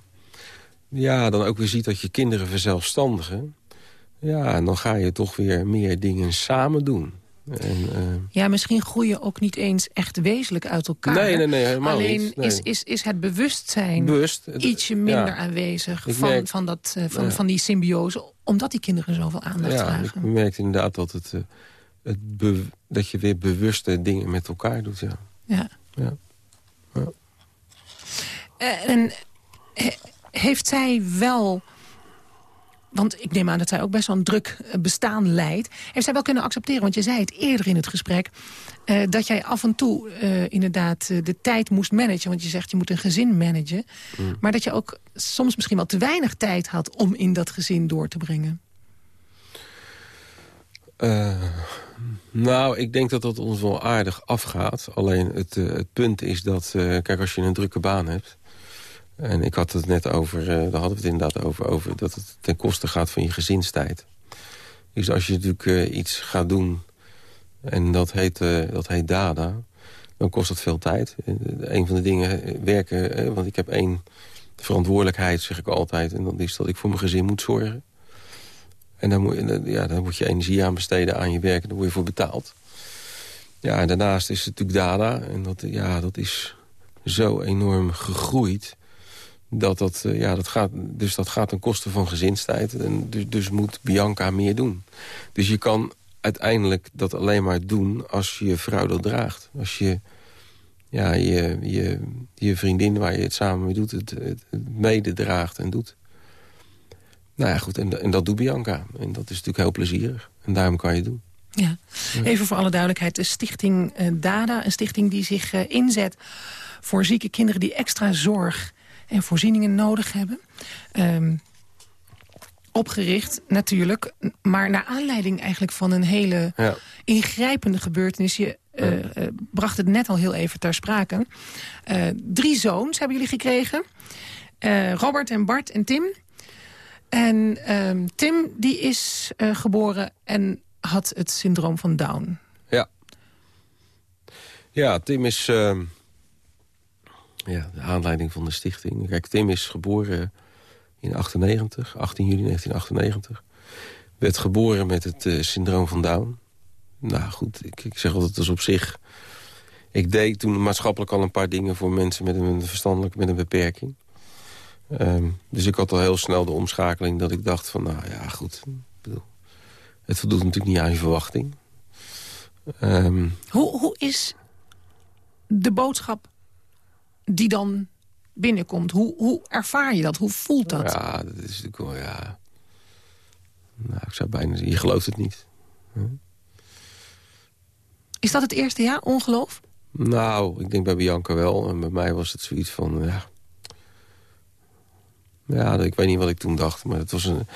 [SPEAKER 5] ja, dan ook weer ziet dat je kinderen verzelfstandigen. Ja, en dan ga je toch weer meer dingen samen doen. En, eh,
[SPEAKER 4] Ja, misschien groeien ook niet eens echt wezenlijk uit elkaar.
[SPEAKER 5] Nee, nee, nee, helemaal
[SPEAKER 4] Alleen
[SPEAKER 5] niet. Nee.
[SPEAKER 4] Is, is, is het bewustzijn
[SPEAKER 5] bewust. het-
[SPEAKER 4] ietsje minder
[SPEAKER 5] ja.
[SPEAKER 4] aanwezig
[SPEAKER 5] Ik
[SPEAKER 4] van,
[SPEAKER 5] merk-
[SPEAKER 4] van, dat, eh, van,
[SPEAKER 5] Ja.
[SPEAKER 4] van die symbiose. Omdat die kinderen zoveel aandacht
[SPEAKER 5] Ja, ik merkte inderdaad dat, het, eh, het dat je weer bewuste dingen met elkaar doet. Ja.
[SPEAKER 4] Ja.
[SPEAKER 5] Ja.
[SPEAKER 4] En he- heeft zij wel... Want ik neem aan dat zij ook best wel een druk eh, bestaan leidt. Heeft zij wel kunnen accepteren, want je zei het eerder in het gesprek... eh, dat jij af en toe eh, inderdaad de tijd moest managen. Want je zegt je moet een gezin managen.
[SPEAKER 5] Mm.
[SPEAKER 4] Maar dat je ook soms misschien wel te weinig tijd had... om in dat gezin door te brengen.
[SPEAKER 5] Nou, ik denk dat dat ons wel aardig afgaat. Alleen het, het punt is dat... kijk, als je een drukke baan hebt... En ik had het net over, uh, daar hadden we het inderdaad over, over... dat het ten koste gaat van je gezinstijd. Dus als je natuurlijk uh, iets gaat doen... en dat heet, uh, dat heet dada, dan kost dat veel tijd. een van de dingen werken... want ik heb één verantwoordelijkheid, zeg ik altijd... en dat is dat ik voor mijn gezin moet zorgen. En dan moet, ja, moet je energie aan besteden aan je werk... en daar word je voor betaald. Ja, en daarnaast is het natuurlijk dada. En dat, ja, dat is zo enorm gegroeid dat dat, eh, ja, dat gaat, dus dat gaat ten koste van gezinstijd. En dus, dus moet Bianca meer doen. Dus je kan uiteindelijk dat alleen maar doen als je je vrouw dat draagt. Als je ja, je, je, je vriendin waar je het samen mee doet, het, het, mede draagt en doet. Nou ja, goed, en, en dat doet Bianca. En dat is natuurlijk heel plezierig. En daarom kan je het doen.
[SPEAKER 4] Ja. Even voor alle duidelijkheid, de stichting uh, DADA, een stichting die zich uh, inzet voor zieke kinderen die extra zorg en voorzieningen nodig hebben. Um, opgericht natuurlijk, maar naar aanleiding eigenlijk van een hele ja. ingrijpende gebeurtenis. Je uh, uh, bracht het net al heel even ter sprake. Uh, drie zoons hebben jullie gekregen. Robert en Bart en Tim. En ehm, Tim die is geboren en had het syndroom van Down.
[SPEAKER 5] Ja. Ja, Tim is ehm, ja, de aanleiding van de stichting. Kijk, Tim is geboren in 98, 18 juli 1998. Werd geboren met het uh, syndroom van Down. Nou goed, ik, ik zeg altijd, is op zich... Ik deed toen maatschappelijk al een paar dingen voor mensen met een verstandelijk met een beperking. Um, dus ik had al heel snel de omschakeling dat ik dacht van, nou ja, goed. Bedoel, het voldoet natuurlijk niet aan je verwachting. Um,
[SPEAKER 4] hoe, hoe is de boodschap die dan binnenkomt. Hoe, hoe ervaar je dat? Hoe voelt dat?
[SPEAKER 5] Ja, dat is natuurlijk wel, ja... Nou, ik zou bijna zeggen, je gelooft het niet.
[SPEAKER 4] Is dat het eerste jaar, ongeloof?
[SPEAKER 5] Nou, ik denk bij Bianca wel. En bij mij was het zoiets van, ja... Ja, ik weet niet wat ik toen dacht, maar het was een...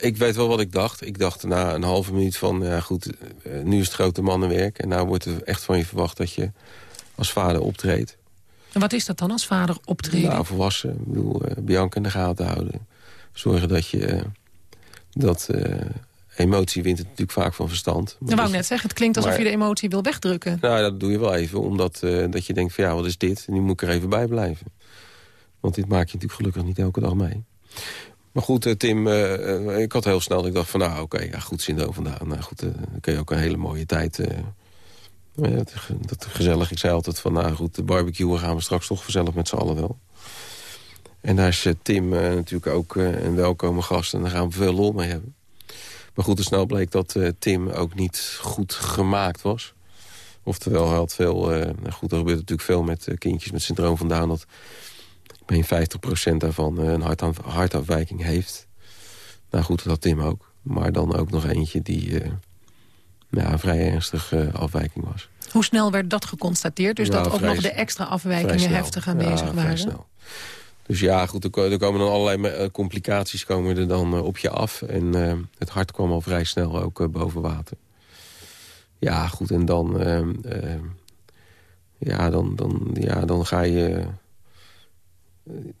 [SPEAKER 5] Ik weet wel wat ik dacht. Ik dacht na een halve minuut van, ja goed, eh, nu is het grote mannenwerk... en nou wordt er echt van je verwacht dat je als vader optreedt.
[SPEAKER 4] En wat is dat dan als vader optreden?
[SPEAKER 5] Nou, volwassen. Ik bedoel, uh, Bianca in de gaten houden. Zorgen dat je... Uh, dat uh, emotie wint het natuurlijk vaak van verstand.
[SPEAKER 4] Dat wou ik net zeggen. Het klinkt alsof maar, je de emotie wil wegdrukken.
[SPEAKER 5] Nou, dat doe je wel even. Omdat dat je denkt van ja, wat is dit? Nu moet ik er even bij blijven. Want dit maak je natuurlijk gelukkig niet elke dag mee. Maar goed, Tim, ik had heel snel... Ik dacht van nou, oké, okay, ja, goed, Sindo vandaan. Nou goed, dan kun je ook een hele mooie tijd ja, dat, dat gezellig. Ik zei altijd van, nou goed, de barbecue gaan we straks toch gezellig met z'n allen wel. En daar is Tim uh, natuurlijk ook uh, een welkome gast. En daar gaan we veel lol mee hebben. Maar goed, snel bleek dat Tim ook niet goed gemaakt was. Oftewel, hij had veel... Nou goed, er gebeurt natuurlijk veel met kindjes met syndroom van Down... dat ik 50% daarvan een hartafwijking heeft. Nou goed, dat had Tim ook. Maar dan ook nog eentje die ja, een vrij ernstige afwijking was.
[SPEAKER 4] Hoe snel werd dat geconstateerd? Dus dat ook nog de extra afwijkingen heftig aanwezig ja, waren?
[SPEAKER 5] Snel. Dus ja, goed, er komen dan allerlei eh, complicaties komen er dan eh, op je af. En uh, het hart kwam al vrij snel ook uh, boven water. Ja, goed, en dan... Ehm, ehm, ja, dan, dan, ja, dan ga je...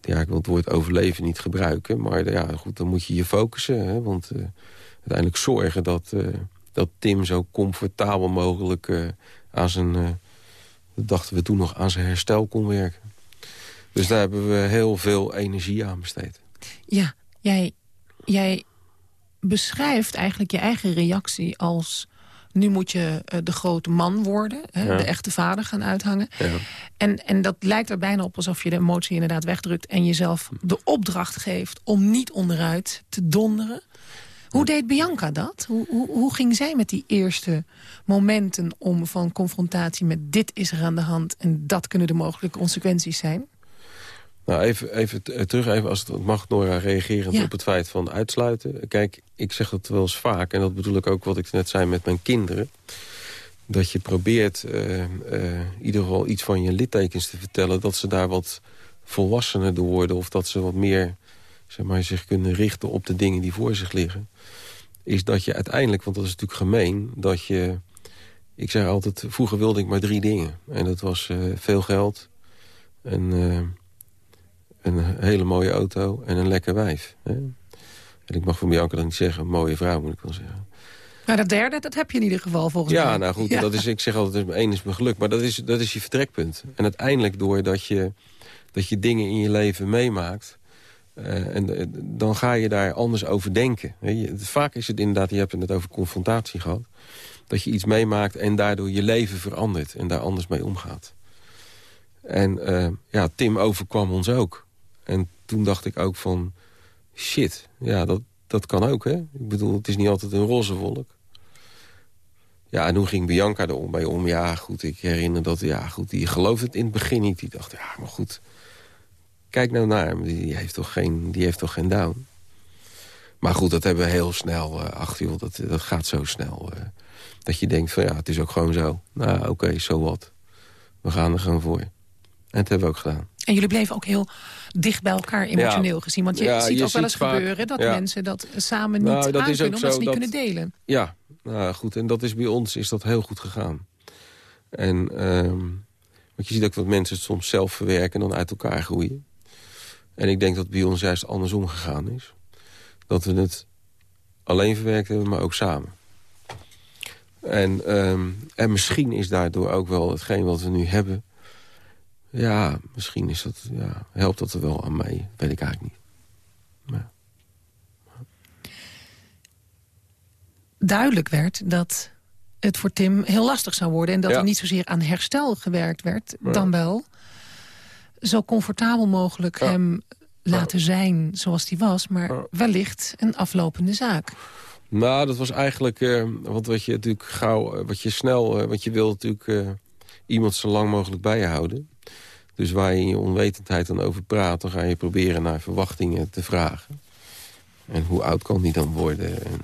[SPEAKER 5] ja, ik wil het woord overleven niet gebruiken. Maar ja, goed, dan moet je je focussen. Hè, want uiteindelijk zorgen dat dat Tim zo comfortabel mogelijk uh, aan zijn... Uh, dachten we toen nog aan zijn herstel kon werken. Dus daar hebben we heel veel energie aan besteed.
[SPEAKER 4] Ja, jij, jij beschrijft eigenlijk je eigen reactie als... nu moet je uh, de grote man worden, hè, ja. de echte vader gaan uithangen. Ja. En, en dat lijkt er bijna op alsof je de emotie inderdaad wegdrukt... en jezelf de opdracht geeft om niet onderuit te donderen. Hoe deed Bianca dat? Hoe, hoe, hoe, ging zij met die eerste momenten om van confrontatie met dit is er aan de hand en dat kunnen de mogelijke consequenties zijn?
[SPEAKER 5] Nou, even, even terug, even als het mag, Nora, reagerend ja. op het feit van uitsluiten. Kijk, ik zeg dat wel eens vaak, en dat bedoel ik ook wat ik net zei met mijn kinderen. Dat je probeert uh, uh, in ieder geval iets van je littekens te vertellen... dat ze daar wat volwassener door worden of dat ze wat meer zeg maar, zich kunnen richten op de dingen die voor zich liggen is dat je uiteindelijk, want dat is natuurlijk gemeen... dat je, ik zeg altijd, vroeger wilde ik maar drie dingen. En dat was uh, veel geld, een, uh, een, hele mooie auto en een lekker wijf. Hè? En ik mag van Bianca dan niet zeggen, een mooie vrouw moet ik wel zeggen.
[SPEAKER 4] Maar dat derde, dat heb je in ieder geval volgens mij.
[SPEAKER 5] Ja, nou goed,
[SPEAKER 4] Ja.
[SPEAKER 5] Dat is, ik zeg altijd, één is mijn geluk. Maar dat is, dat is je vertrekpunt. En uiteindelijk doordat je, dat je dingen in je leven meemaakt... eh, en eh, dan ga je daar anders over denken. Je, vaak is het inderdaad, je hebt het net over confrontatie gehad... dat je iets meemaakt en daardoor je leven verandert... en daar anders mee omgaat. En eh, ja, Tim overkwam ons ook. En toen dacht ik ook van... shit, ja, dat, dat kan ook, hè? Ik bedoel, het is niet altijd een roze wolk. Ja, en hoe ging Bianca er om bij om? Ja, goed, ik herinner dat... Ja, goed, die geloofde het in het begin niet. Die dacht, ja, maar goed... Kijk nou naar hem, die heeft toch geen, die heeft toch geen down? Maar goed, dat hebben we heel snel ach joh, dat, dat gaat zo snel. eh, dat je denkt van, ja, het is ook gewoon zo. Nou, oké, zo wat. We gaan er gewoon voor. En dat hebben we ook gedaan.
[SPEAKER 4] En jullie bleven ook heel dicht bij elkaar emotioneel
[SPEAKER 5] Ja.
[SPEAKER 4] gezien. Want je
[SPEAKER 5] Ja,
[SPEAKER 4] ziet
[SPEAKER 5] je
[SPEAKER 4] ook wel eens
[SPEAKER 5] vaak-
[SPEAKER 4] gebeuren... dat
[SPEAKER 5] ja.
[SPEAKER 4] mensen dat samen niet
[SPEAKER 5] Nou, dat
[SPEAKER 4] aan kunnen... omdat ze niet
[SPEAKER 5] dat-
[SPEAKER 4] kunnen delen.
[SPEAKER 5] Ja, nou goed. En dat is bij ons is dat heel goed gegaan. En ehm, want je ziet ook dat mensen het soms zelf verwerken... en dan uit elkaar groeien. En ik denk dat het bij ons juist andersom gegaan is. Dat we het alleen verwerkt hebben, maar ook samen. En, ehm, en misschien is daardoor ook wel hetgeen wat we nu hebben... Ja, misschien is dat, ja, helpt dat er wel aan mee. Weet ik eigenlijk niet. Maar,
[SPEAKER 4] Duidelijk werd dat het voor Tim heel lastig zou worden... en dat
[SPEAKER 5] Ja.
[SPEAKER 4] er niet zozeer aan herstel gewerkt werd... dan wel zo comfortabel mogelijk
[SPEAKER 5] Ja.
[SPEAKER 4] hem laten zijn zoals hij was... maar wellicht een aflopende zaak.
[SPEAKER 5] Nou, dat was eigenlijk... eh, want wat je natuurlijk gauw... eh, wat je snel... eh, wat je wil natuurlijk eh, iemand zo lang mogelijk bij je houden. Dus waar je in je onwetendheid dan over praat... dan ga je proberen naar verwachtingen te vragen. En hoe oud kan die dan worden? En,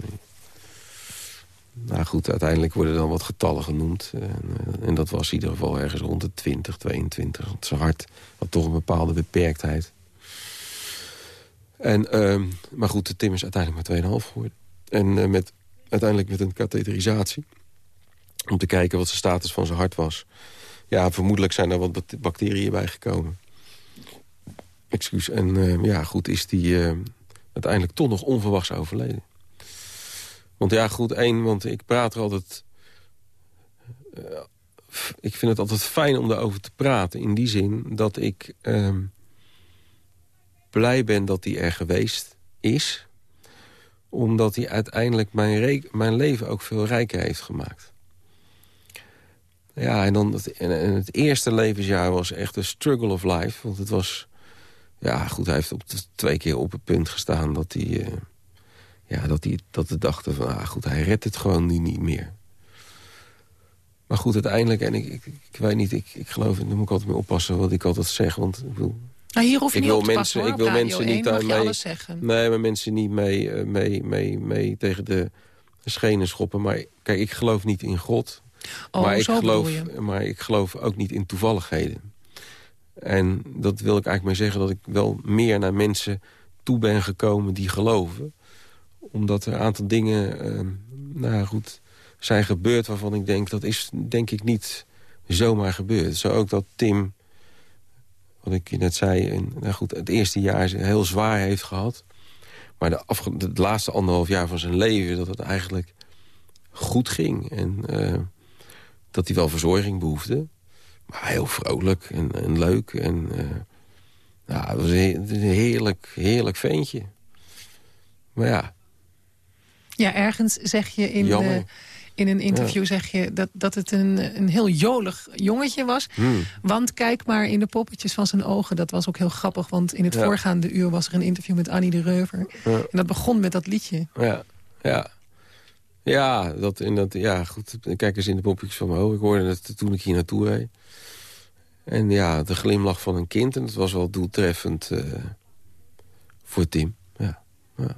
[SPEAKER 5] nou goed, uiteindelijk worden dan wat getallen genoemd. En, eh, en dat was in ieder geval ergens rond de 20, 22. Want zijn hart had toch een bepaalde beperktheid. En, ehm, maar goed, de Tim is uiteindelijk maar 2,5 geworden. En eh, met, uiteindelijk met een katheterisatie. Om te kijken wat de status van zijn hart was. Ja, vermoedelijk zijn er wat bacteriën bijgekomen. Excuus. En eh, ja, goed, is die eh, uiteindelijk toch nog onverwachts overleden. Want ja, goed, één, want ik praat er altijd... eh, ik vind het altijd fijn om daarover te praten. In die zin dat ik ehm, blij ben dat hij er geweest is omdat hij uiteindelijk mijn, mijn leven ook veel rijker heeft gemaakt. Ja, en, dan het, het eerste levensjaar was echt een struggle of life. Want het was... Ja, goed, hij heeft op twee keer op het punt gestaan dat hij... eh, ja, dat hij dat hij dachten van... Ah, goed, hij redt het gewoon nu niet meer. Maar goed, uiteindelijk... En ik, ik, ik weet niet, ik, ik geloof... Daar moet ik altijd mee oppassen wat ik altijd zeg. Want ik wil,
[SPEAKER 4] Nou, hier hoef je
[SPEAKER 5] ik
[SPEAKER 4] niet
[SPEAKER 5] wil
[SPEAKER 4] op
[SPEAKER 5] mensen,
[SPEAKER 4] passen, hoor.
[SPEAKER 5] ik wil mensen
[SPEAKER 4] 1
[SPEAKER 5] niet daarmee. Nee, maar mensen niet mee, eh, mee, mee, mee tegen de schenen schoppen. Maar kijk, ik geloof niet in God.
[SPEAKER 4] Oh,
[SPEAKER 5] maar, ik geloof, maar ik geloof ook niet in toevalligheden. En dat wil ik eigenlijk mee zeggen dat ik wel meer naar mensen toe ben gekomen die geloven. Omdat er een aantal dingen, eh, nou goed, zijn gebeurd waarvan ik denk... dat is denk ik niet zomaar gebeurd. Zo ook dat Tim, wat ik je net zei... Nou goed, het eerste jaar heel zwaar heeft gehad. Maar de, de laatste anderhalf jaar van zijn leven... dat het eigenlijk goed ging. En eh, dat hij wel verzorging behoefde. Maar heel vrolijk en, en leuk. En eh, ja, het was een heerlijk, heerlijk ventje. Maar ja,
[SPEAKER 4] Ja, ergens zeg je in, in een interview zeg je dat, dat het een, een heel jolig jongetje was.
[SPEAKER 5] hmm,
[SPEAKER 4] Want kijk maar in de poppetjes van zijn ogen. Dat was ook heel grappig, want in het
[SPEAKER 5] Ja.
[SPEAKER 4] voorgaande uur... was er een interview met Annie de Reuver.
[SPEAKER 5] Ja.
[SPEAKER 4] En dat begon met dat liedje.
[SPEAKER 5] ja, ja. Ja, dat, en dat, ja, goed. Kijk eens in de poppetjes van mijn ogen. Ik hoorde het toen ik hier naartoe reed. En ja, de glimlach van een kind. En dat was wel doeltreffend eh, voor Tim. Ja, ja.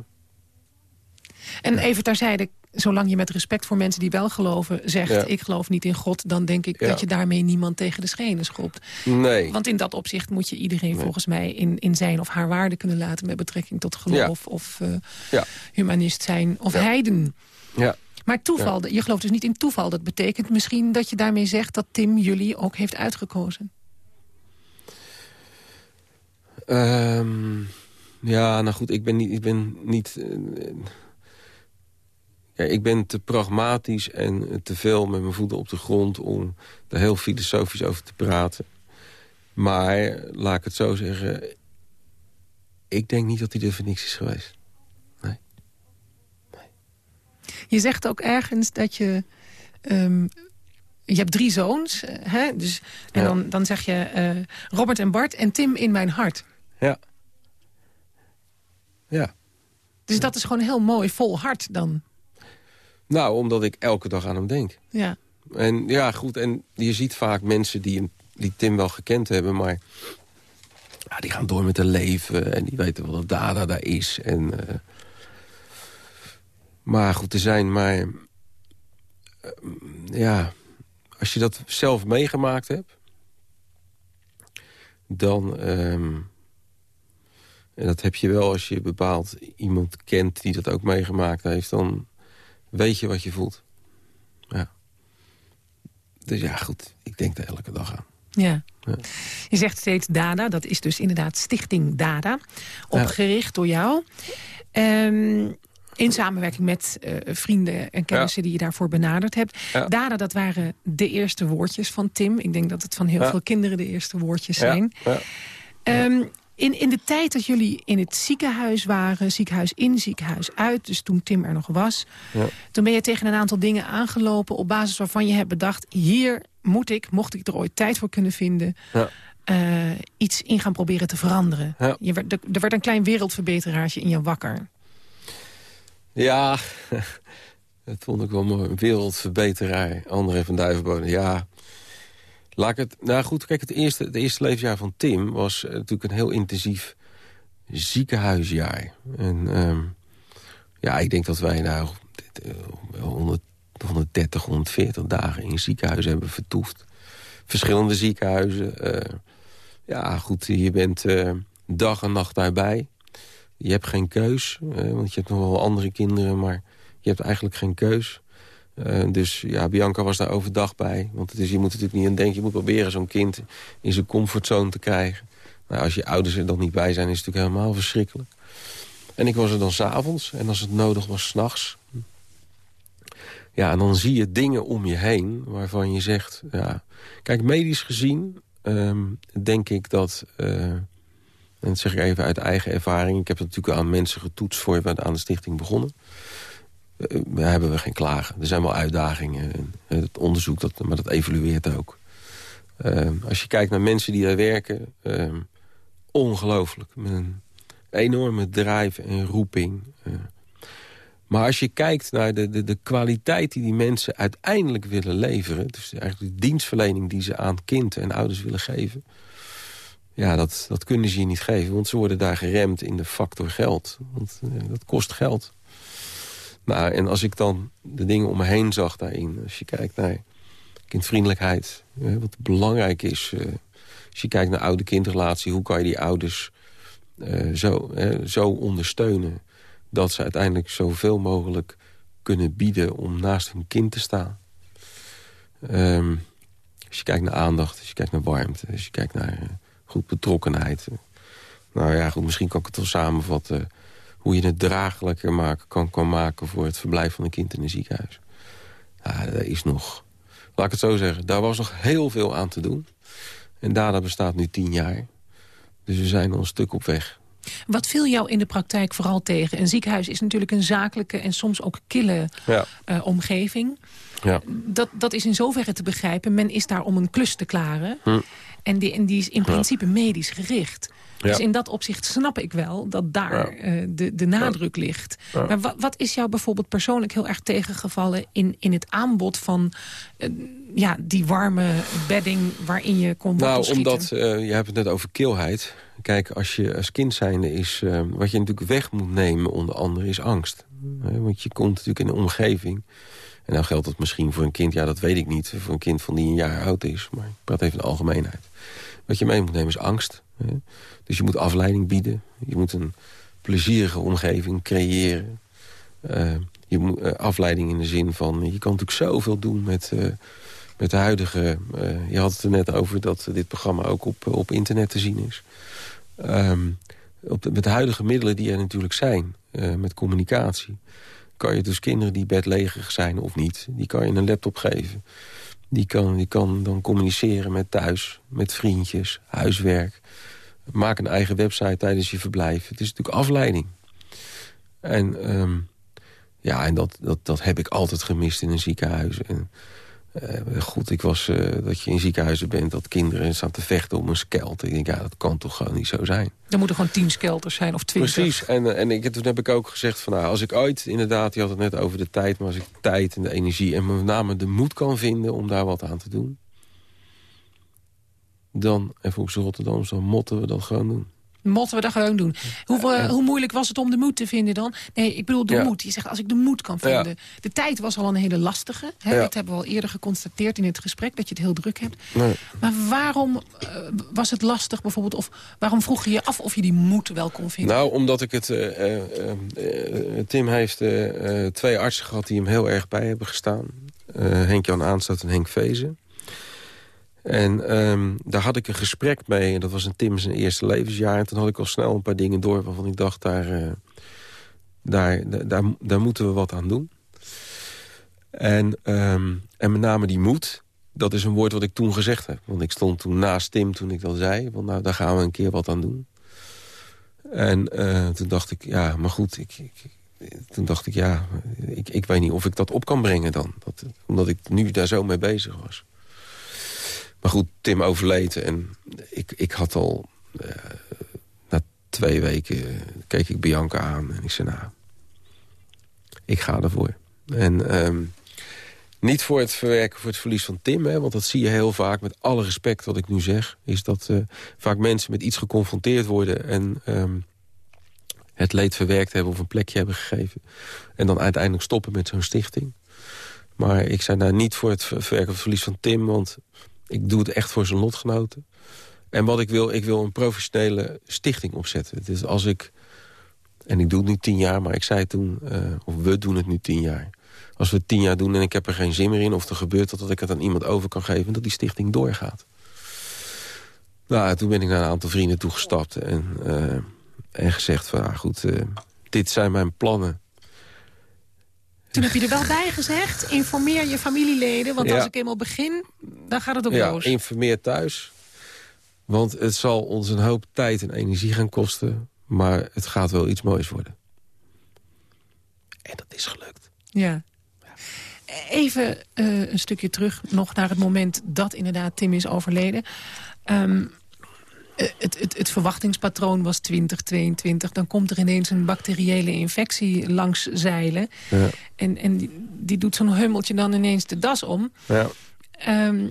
[SPEAKER 4] En even terzijde, zolang je met respect voor mensen die wel geloven... zegt,
[SPEAKER 5] Ja.
[SPEAKER 4] ik geloof niet in God... dan denk ik
[SPEAKER 5] Ja.
[SPEAKER 4] dat je daarmee niemand tegen de schenen schopt.
[SPEAKER 5] Nee.
[SPEAKER 4] Want in dat opzicht moet je iedereen volgens mij... In, in zijn of haar waarde kunnen laten met betrekking tot geloof... of eh,
[SPEAKER 5] Ja.
[SPEAKER 4] humanist zijn of heiden.
[SPEAKER 5] Ja.
[SPEAKER 4] Maar toeval, je gelooft dus niet in toeval. Dat betekent misschien dat je daarmee zegt... dat Tim jullie ook heeft uitgekozen.
[SPEAKER 5] Ehm, ja, nou goed, ik ben niet... Ik ben niet eh, ja, ik ben te pragmatisch en te veel met mijn voeten op de grond... om er heel filosofisch over te praten. Maar, laat ik het zo zeggen... ik denk niet dat hij er voor niks is geweest. Nee.
[SPEAKER 4] Je zegt ook ergens dat je... ehm, je hebt drie zoons, hè? Dus, en
[SPEAKER 5] Ja.
[SPEAKER 4] dan, dan zeg je eh, Robert en Bart en Tim in mijn hart.
[SPEAKER 5] Ja. Ja.
[SPEAKER 4] Dus dat is gewoon heel mooi, vol hart dan.
[SPEAKER 5] Nou, omdat ik elke dag aan hem denk.
[SPEAKER 4] Ja.
[SPEAKER 5] En ja, goed, en je ziet vaak mensen die, hem, die Tim wel gekend hebben... maar ja, die gaan door met hun leven en die weten wel dat Dada daar is. En, eh, maar goed, er zijn maar... eh, ja, als je dat zelf meegemaakt hebt... dan... ehm, en dat heb je wel als je bepaald iemand kent die dat ook meegemaakt heeft... dan weet je wat je voelt. Ja. Dus ja, goed, ik denk er elke dag aan.
[SPEAKER 4] Ja.
[SPEAKER 5] Ja.
[SPEAKER 4] Je zegt steeds DADA, dat is dus inderdaad Stichting DADA. Opgericht door jou. Ehm, in samenwerking met eh, vrienden en kennissen die je daarvoor benaderd hebt. DADA, dat waren de eerste woordjes van Tim. Ik denk dat het van heel veel kinderen de eerste woordjes zijn.
[SPEAKER 5] Ja.
[SPEAKER 4] In, in de tijd dat jullie in het ziekenhuis waren, ziekenhuis in, ziekenhuis uit... dus toen Tim er nog was...
[SPEAKER 5] Ja.
[SPEAKER 4] toen ben je tegen een aantal dingen aangelopen... op basis waarvan je hebt bedacht... hier moet ik, mocht ik er ooit tijd voor kunnen vinden...
[SPEAKER 5] Ja.
[SPEAKER 4] eh, iets in gaan proberen te veranderen.
[SPEAKER 5] Ja.
[SPEAKER 4] Je werd, er, er werd een klein wereldverbeteraartje in je wakker.
[SPEAKER 5] Ja, dat vond ik wel mooi. Wereldverbeteraar, André van Duivenbode. Ja, laat ik het... Nou goed, kijk, het eerste, het eerste levensjaar van Tim... was eh, natuurlijk een heel intensief ziekenhuisjaar. En ehm, ja, ik denk dat wij nou dit, eh, wel 100, 130, 140 dagen in ziekenhuizen hebben vertoefd. Verschillende ziekenhuizen. eh, ja, goed, je bent eh, dag en nacht daarbij. Je hebt geen keus, eh, want je hebt nog wel andere kinderen... maar je hebt eigenlijk geen keus. Eh, dus ja, Bianca was daar overdag bij. Want het is, je moet natuurlijk niet aan denken... je moet proberen zo'n kind in zijn comfortzone te krijgen. Nou, als je ouders er dan niet bij zijn, is het natuurlijk helemaal verschrikkelijk. En ik was er dan s'avonds en als het nodig was, s'nachts. Ja, en dan zie je dingen om je heen waarvan je zegt... Ja, kijk, medisch gezien ehm, denk ik dat... eh, en dat zeg ik even uit eigen ervaring. Ik heb het natuurlijk aan mensen getoetst voor we aan de stichting begonnen. Daar hebben we geen klagen. Er zijn wel uitdagingen. En, eh, Het onderzoek, dat, maar dat evolueert ook. Eh, als je kijkt naar mensen die daar werken... ongelooflijk. Met een enorme drive en roeping. Maar als je kijkt naar de, de, de kwaliteit die die mensen uiteindelijk willen leveren... dus eigenlijk de dienstverlening die ze aan kind en ouders willen geven... Ja, dat, dat kunnen ze je niet geven, want ze worden daar geremd in de factor geld. Want dat kost geld. Nou, en als ik dan de dingen om me heen zag daarin... als je kijkt naar kindvriendelijkheid, wat belangrijk is... eh, als je kijkt naar oude-kindrelatie, hoe kan je die ouders eh, zo, zo ondersteunen... dat ze uiteindelijk zoveel mogelijk kunnen bieden om naast hun kind te staan. Ehm, als je kijkt naar aandacht, als je kijkt naar warmte... als je kijkt naar eh, goed betrokkenheid. Nou ja, goed, misschien kan ik het wel samenvatten... hoe je het draaglijker maken, kan, kan maken voor het verblijf van een kind in een ziekenhuis. Ja, daar is nog... Laat ik het zo zeggen, daar was nog heel veel aan te doen. En DADA bestaat nu tien jaar. Dus we zijn al een stuk op weg.
[SPEAKER 4] Wat viel jou in de praktijk vooral tegen? Een ziekenhuis is natuurlijk een zakelijke en soms ook kille
[SPEAKER 5] Ja.
[SPEAKER 4] eh, omgeving.
[SPEAKER 5] Ja.
[SPEAKER 4] Dat, dat is in zoverre te begrijpen. Men is daar om een klus te klaren.
[SPEAKER 5] Hm.
[SPEAKER 4] En, die, en die is in principe medisch gericht. Dus in dat opzicht snap ik wel dat daar eh, de, de nadruk ligt. Maar wa- wat is jou bijvoorbeeld persoonlijk heel erg tegengevallen... in, in het aanbod van eh, ja, die warme bedding waarin je kon
[SPEAKER 5] Nou, omdat, eh, je hebt het net over kilheid. Kijk, als je als kind zijnde is... wat je natuurlijk weg moet nemen, onder andere, is angst. Want je komt natuurlijk in een omgeving... en nou geldt dat misschien voor een kind, ja, dat weet ik niet... voor een kind van die een jaar oud is, maar ik praat even in de algemeenheid. Wat je mee moet nemen is angst. Hè. Dus je moet afleiding bieden. Je moet een plezierige omgeving creëren. Eh, je moet, eh, afleiding in de zin van... je kan natuurlijk zoveel doen met, eh, met de huidige... je had het er net over dat dit programma ook op, op internet te zien is. Ehm, op met de huidige middelen die er natuurlijk zijn, met communicatie... kan je dus kinderen die bedlegerig zijn of niet... die kan je een laptop geven. Die kan, die kan dan communiceren met thuis, met vriendjes, huiswerk. Maak een eigen website tijdens je verblijf. Het is natuurlijk afleiding. En, ehm, ja, en dat, dat, dat heb ik altijd gemist in een ziekenhuis. En, eh, goed, ik was eh, dat je in ziekenhuizen bent... dat kinderen staan te vechten om een skelt. Ik denk, ja, dat kan toch gewoon niet zo zijn.
[SPEAKER 4] Er moeten gewoon tien skelters zijn of twintig.
[SPEAKER 5] Precies, en, eh, en ik, toen heb ik ook gezegd van... Nou, als ik ooit, inderdaad, je had het net over de tijd... maar als ik tijd en de energie en met name de moed kan vinden... om daar wat aan te doen... dan, even op z'n Rotterdam, dan motten we dat gewoon doen.
[SPEAKER 4] Motten we dat gewoon doen. Hoe, hoe moeilijk was het om de moed te vinden dan? Nee, ik bedoel de
[SPEAKER 5] Ja.
[SPEAKER 4] moed. Je zegt als ik de moed kan
[SPEAKER 5] Ja.
[SPEAKER 4] vinden. De tijd was al een hele lastige. Hè?
[SPEAKER 5] Ja.
[SPEAKER 4] Dat hebben we al eerder geconstateerd in het gesprek. Dat je het heel druk hebt.
[SPEAKER 5] Nee.
[SPEAKER 4] Maar waarom eh, was het lastig bijvoorbeeld? Of waarom vroeg je je af of je die moed wel kon vinden?
[SPEAKER 5] Nou, omdat ik het... eh, eh, Tim heeft twee artsen gehad die hem heel erg bij hebben gestaan. Henk-Jan Aanstoot en Henk Vezen. En ehm, daar had ik een gesprek mee. En dat was in Tim zijn eerste levensjaar. En toen had ik al snel een paar dingen door waarvan ik dacht... daar, eh, daar, daar, daar, moeten we wat aan doen. En, ehm, en met name die moed... dat is een woord wat ik toen gezegd heb. Want ik stond toen naast Tim toen ik dat zei. Want nou, daar gaan we een keer wat aan doen. En eh, toen dacht ik, ja, maar goed, ik, ik, toen dacht ik, ja, ik, ik weet niet of ik dat op kan brengen dan. Dat, omdat ik nu daar zo mee bezig was. Maar goed, Tim overleed en ik, ik had al... eh, na twee weken keek ik Bianca aan en ik zei, nou, ik ga ervoor. En ehm, niet voor het verwerken, voor het verlies van Tim, hè, want dat zie je heel vaak, met alle respect wat ik nu zeg... is dat eh, vaak mensen met iets geconfronteerd worden... en ehm, het leed verwerkt hebben of een plekje hebben gegeven... en dan uiteindelijk stoppen met zo'n stichting. Maar ik zei nou niet voor het ver- verwerken of het verlies van Tim... want ik doe het echt voor zijn lotgenoten. En wat ik wil, ik wil een professionele stichting opzetten. Dus als ik, en ik doe het nu tien jaar, maar ik zei toen... eh, of we doen het nu tien jaar. Als we het tien jaar doen en ik heb er geen zin meer in... of er gebeurt dat, dat ik het aan iemand over kan geven... dat die stichting doorgaat. Nou, toen ben ik naar een aantal vrienden toegestapt... en, eh, en gezegd van, ah, goed, eh, dit zijn mijn plannen...
[SPEAKER 4] Toen heb je er wel bij gezegd, informeer je familieleden. Want
[SPEAKER 5] Ja.
[SPEAKER 4] als ik eenmaal begin, dan gaat het op
[SPEAKER 5] ja,
[SPEAKER 4] los.
[SPEAKER 5] informeer thuis. Want het zal ons een hoop tijd en energie gaan kosten. Maar het gaat wel iets moois worden. En dat is gelukt.
[SPEAKER 4] Ja. Even eh, een stukje terug nog naar het moment dat inderdaad Tim is overleden. Ehm, eh, het, het, het verwachtingspatroon was 2022. Dan komt er ineens een bacteriële infectie langs zeilen.
[SPEAKER 5] Ja.
[SPEAKER 4] En, en die, die doet zo'n hummeltje dan ineens de das om.
[SPEAKER 5] Ja.
[SPEAKER 4] Ehm,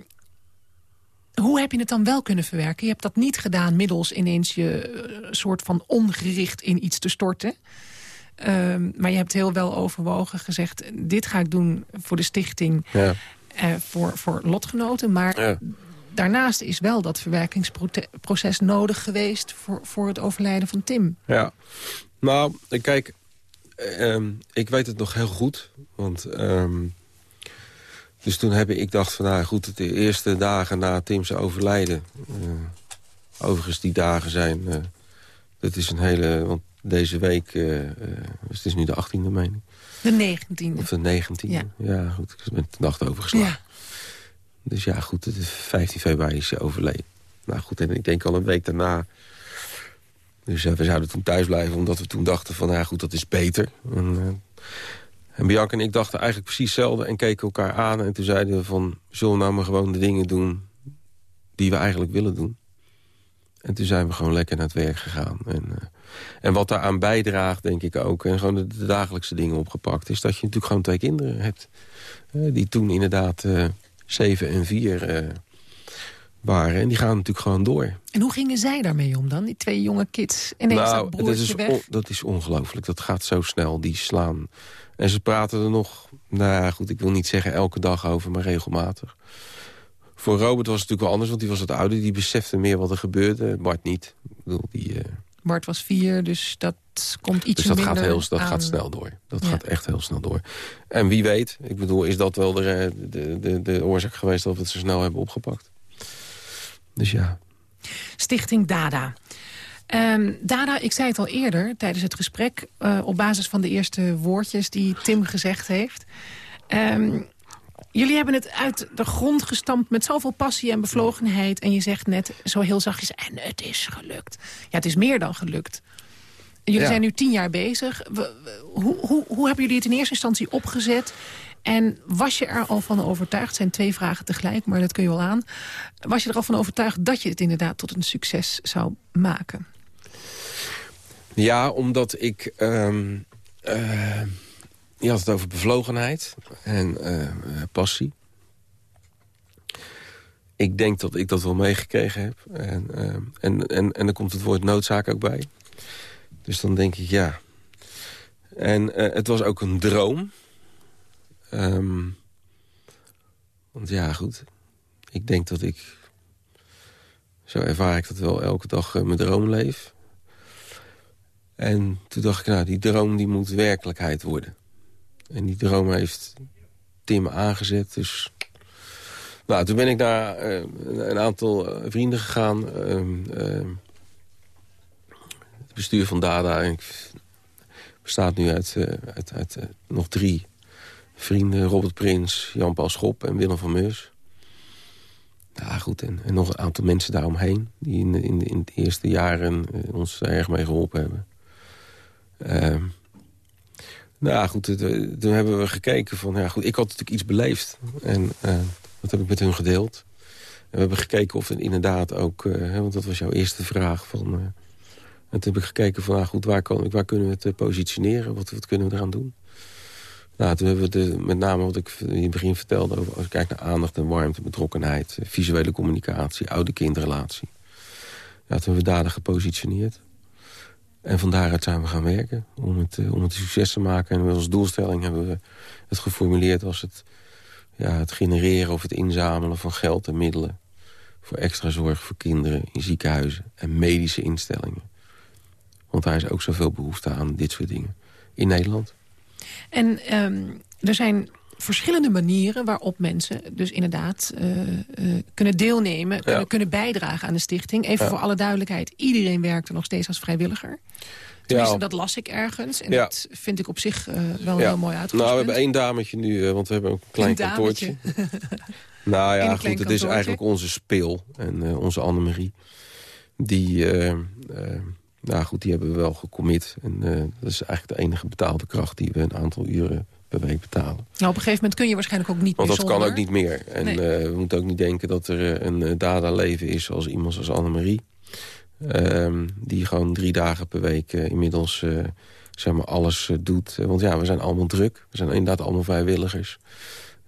[SPEAKER 4] hoe heb je het dan wel kunnen verwerken? Je hebt dat niet gedaan middels ineens je eh, soort van ongericht in iets te storten. Ehm, maar je hebt heel wel overwogen gezegd... dit ga ik doen voor de stichting,
[SPEAKER 5] Ja.
[SPEAKER 4] eh, voor, voor lotgenoten. Maar
[SPEAKER 5] Ja.
[SPEAKER 4] Daarnaast is wel dat verwerkingsproces nodig geweest... Voor, voor het overlijden van Tim.
[SPEAKER 5] Ja. Nou, kijk, ehm, ik weet het nog heel goed. Want, ehm, dus toen heb ik, ik dacht van, nou goed, de eerste dagen na Tim's overlijden. eh, overigens, die dagen zijn, eh, dat is een hele, want deze week, eh, het is nu de 18e, meen ik.
[SPEAKER 4] De 19e.
[SPEAKER 5] Of de 19e.
[SPEAKER 4] Ja.
[SPEAKER 5] Ja, goed, ik ben de nacht overgeslagen.
[SPEAKER 4] Ja.
[SPEAKER 5] Dus ja, goed, 15 februari is ze overleden. Nou goed, en ik denk al een week daarna... Dus eh, we zouden toen thuis blijven, omdat we toen dachten van... ja goed, dat is beter. En, eh, en Bianca en ik dachten eigenlijk precies hetzelfde... en keken elkaar aan en toen zeiden we van... zullen we nou maar gewoon de dingen doen die we eigenlijk willen doen? En toen zijn we gewoon lekker naar het werk gegaan. En, uh, en wat daaraan bijdraagt, denk ik ook... en gewoon de, dagelijkse dingen opgepakt... is dat je natuurlijk gewoon twee kinderen hebt... Die toen inderdaad... 7 en 4 eh, waren. En die gaan natuurlijk gewoon door.
[SPEAKER 4] En hoe gingen zij daarmee om dan, die twee jonge kids? En
[SPEAKER 5] nou, dat,
[SPEAKER 4] dat
[SPEAKER 5] is, dat is ongelooflijk. Dat gaat zo snel, die slaan. En ze praten er nog, nou ja, goed, ik wil niet zeggen elke dag over, maar regelmatig. Voor Robert was het natuurlijk wel anders, want die was het ouder. Die besefte meer wat er gebeurde. Bart niet. Ik bedoel, die... Eh,
[SPEAKER 4] Bart was vier, dus dat komt iets
[SPEAKER 5] dus dat,
[SPEAKER 4] minder
[SPEAKER 5] gaat, heel, dat
[SPEAKER 4] aan.
[SPEAKER 5] gaat snel door. Dat
[SPEAKER 4] Ja.
[SPEAKER 5] gaat echt heel snel door. En wie weet, ik bedoel, is dat wel de, de, de, de oorzaak geweest... dat we het zo snel hebben opgepakt? Dus ja.
[SPEAKER 4] Stichting Dada. Ehm, Dada, ik zei het al eerder tijdens het gesprek... eh, op basis van de eerste woordjes die Tim gezegd heeft. Ehm, jullie hebben het uit de grond gestampt met zoveel passie en bevlogenheid. En je zegt net zo heel zachtjes, en het is gelukt. Ja, het is meer dan gelukt. Jullie
[SPEAKER 5] Ja.
[SPEAKER 4] zijn nu tien jaar bezig. Hoe, hoe, hoe hebben jullie het in eerste instantie opgezet? En was je er al van overtuigd? Het zijn twee vragen tegelijk, maar dat kun je wel aan. Was je er al van overtuigd dat je het inderdaad tot een succes zou maken?
[SPEAKER 5] Ja, omdat ik... ehm, eh, je had het over bevlogenheid en eh, eh, passie. Ik denk dat ik dat wel meegekregen heb. En, ehm, en, en, en dan komt het woord noodzaak ook bij. Dus dan denk ik, ja. En het was ook een droom. Ehm, want ja, goed. Ik denk dat ik... Zo ervaar ik dat wel elke dag mijn droom leef. En toen dacht ik, nou, die droom die moet werkelijkheid worden. En die droom heeft Tim aangezet, dus... Nou, toen ben ik naar eh, een aantal eh, vrienden gegaan. ehm, ehm, het bestuur van Dada bestaat nu uit, eh, uit, uit nog drie vrienden. Robert Prins, Jan-Paul Schop en Willem van Meurs. Ja, goed, en, nog een aantal mensen daaromheen... die in de, in in de eerste jaren ons erg mee geholpen hebben. Nou goed, eh, toen hebben we gekeken van... Ja, goed, ik had natuurlijk iets beleefd. En eh, dat heb ik met hun gedeeld. En we hebben gekeken of het inderdaad ook... eh, want dat was jouw eerste vraag. Van, en toen heb ik gekeken van, nou goed, waar, kan, waar kunnen we het positioneren? Wat, wat kunnen we eraan doen? Nou, toen hebben we de, met name wat ik in het begin vertelde... over als je kijkt naar aandacht en warmte, betrokkenheid... visuele communicatie, oude-kindrelatie. Ja, toen hebben we daar gepositioneerd. En van daaruit zijn we gaan werken om het, eh, om het succes te maken. En als doelstelling hebben we het geformuleerd als het, ja, het genereren of het inzamelen van geld en middelen... voor extra zorg voor kinderen in ziekenhuizen en medische instellingen. Want daar is ook zoveel behoefte aan, dit soort dingen, in Nederland.
[SPEAKER 4] En ehm, er zijn verschillende manieren waarop mensen dus inderdaad eh, eh, kunnen deelnemen, kunnen, kunnen bijdragen aan de stichting. Even
[SPEAKER 5] Ja.
[SPEAKER 4] voor alle duidelijkheid, iedereen werkt er nog steeds als vrijwilliger. Tenminste,
[SPEAKER 5] Ja.
[SPEAKER 4] dat las ik ergens. En dat vind ik op zich eh, wel heel mooi uitgangspunt.
[SPEAKER 5] Nou, we hebben één dametje nu, want we hebben ook een klein
[SPEAKER 4] Een
[SPEAKER 5] kantoortje. Nou ja, goed, het is eigenlijk onze speel. En onze Annemarie. Die, nou goed, die hebben we wel gecommit. En dat is eigenlijk de enige betaalde kracht die we een aantal uren per week betalen.
[SPEAKER 4] Nou, op een gegeven moment kun je waarschijnlijk ook niet
[SPEAKER 5] Want
[SPEAKER 4] meer
[SPEAKER 5] dat kan ook niet meer. En
[SPEAKER 4] Nee.
[SPEAKER 5] eh, we moeten ook niet denken dat er eh, een eh, dada-leven is zoals iemand zoals Annemarie. Ehm, die gewoon drie dagen per week inmiddels zeg maar alles doet. Want ja, we zijn allemaal druk. We zijn inderdaad allemaal vrijwilligers.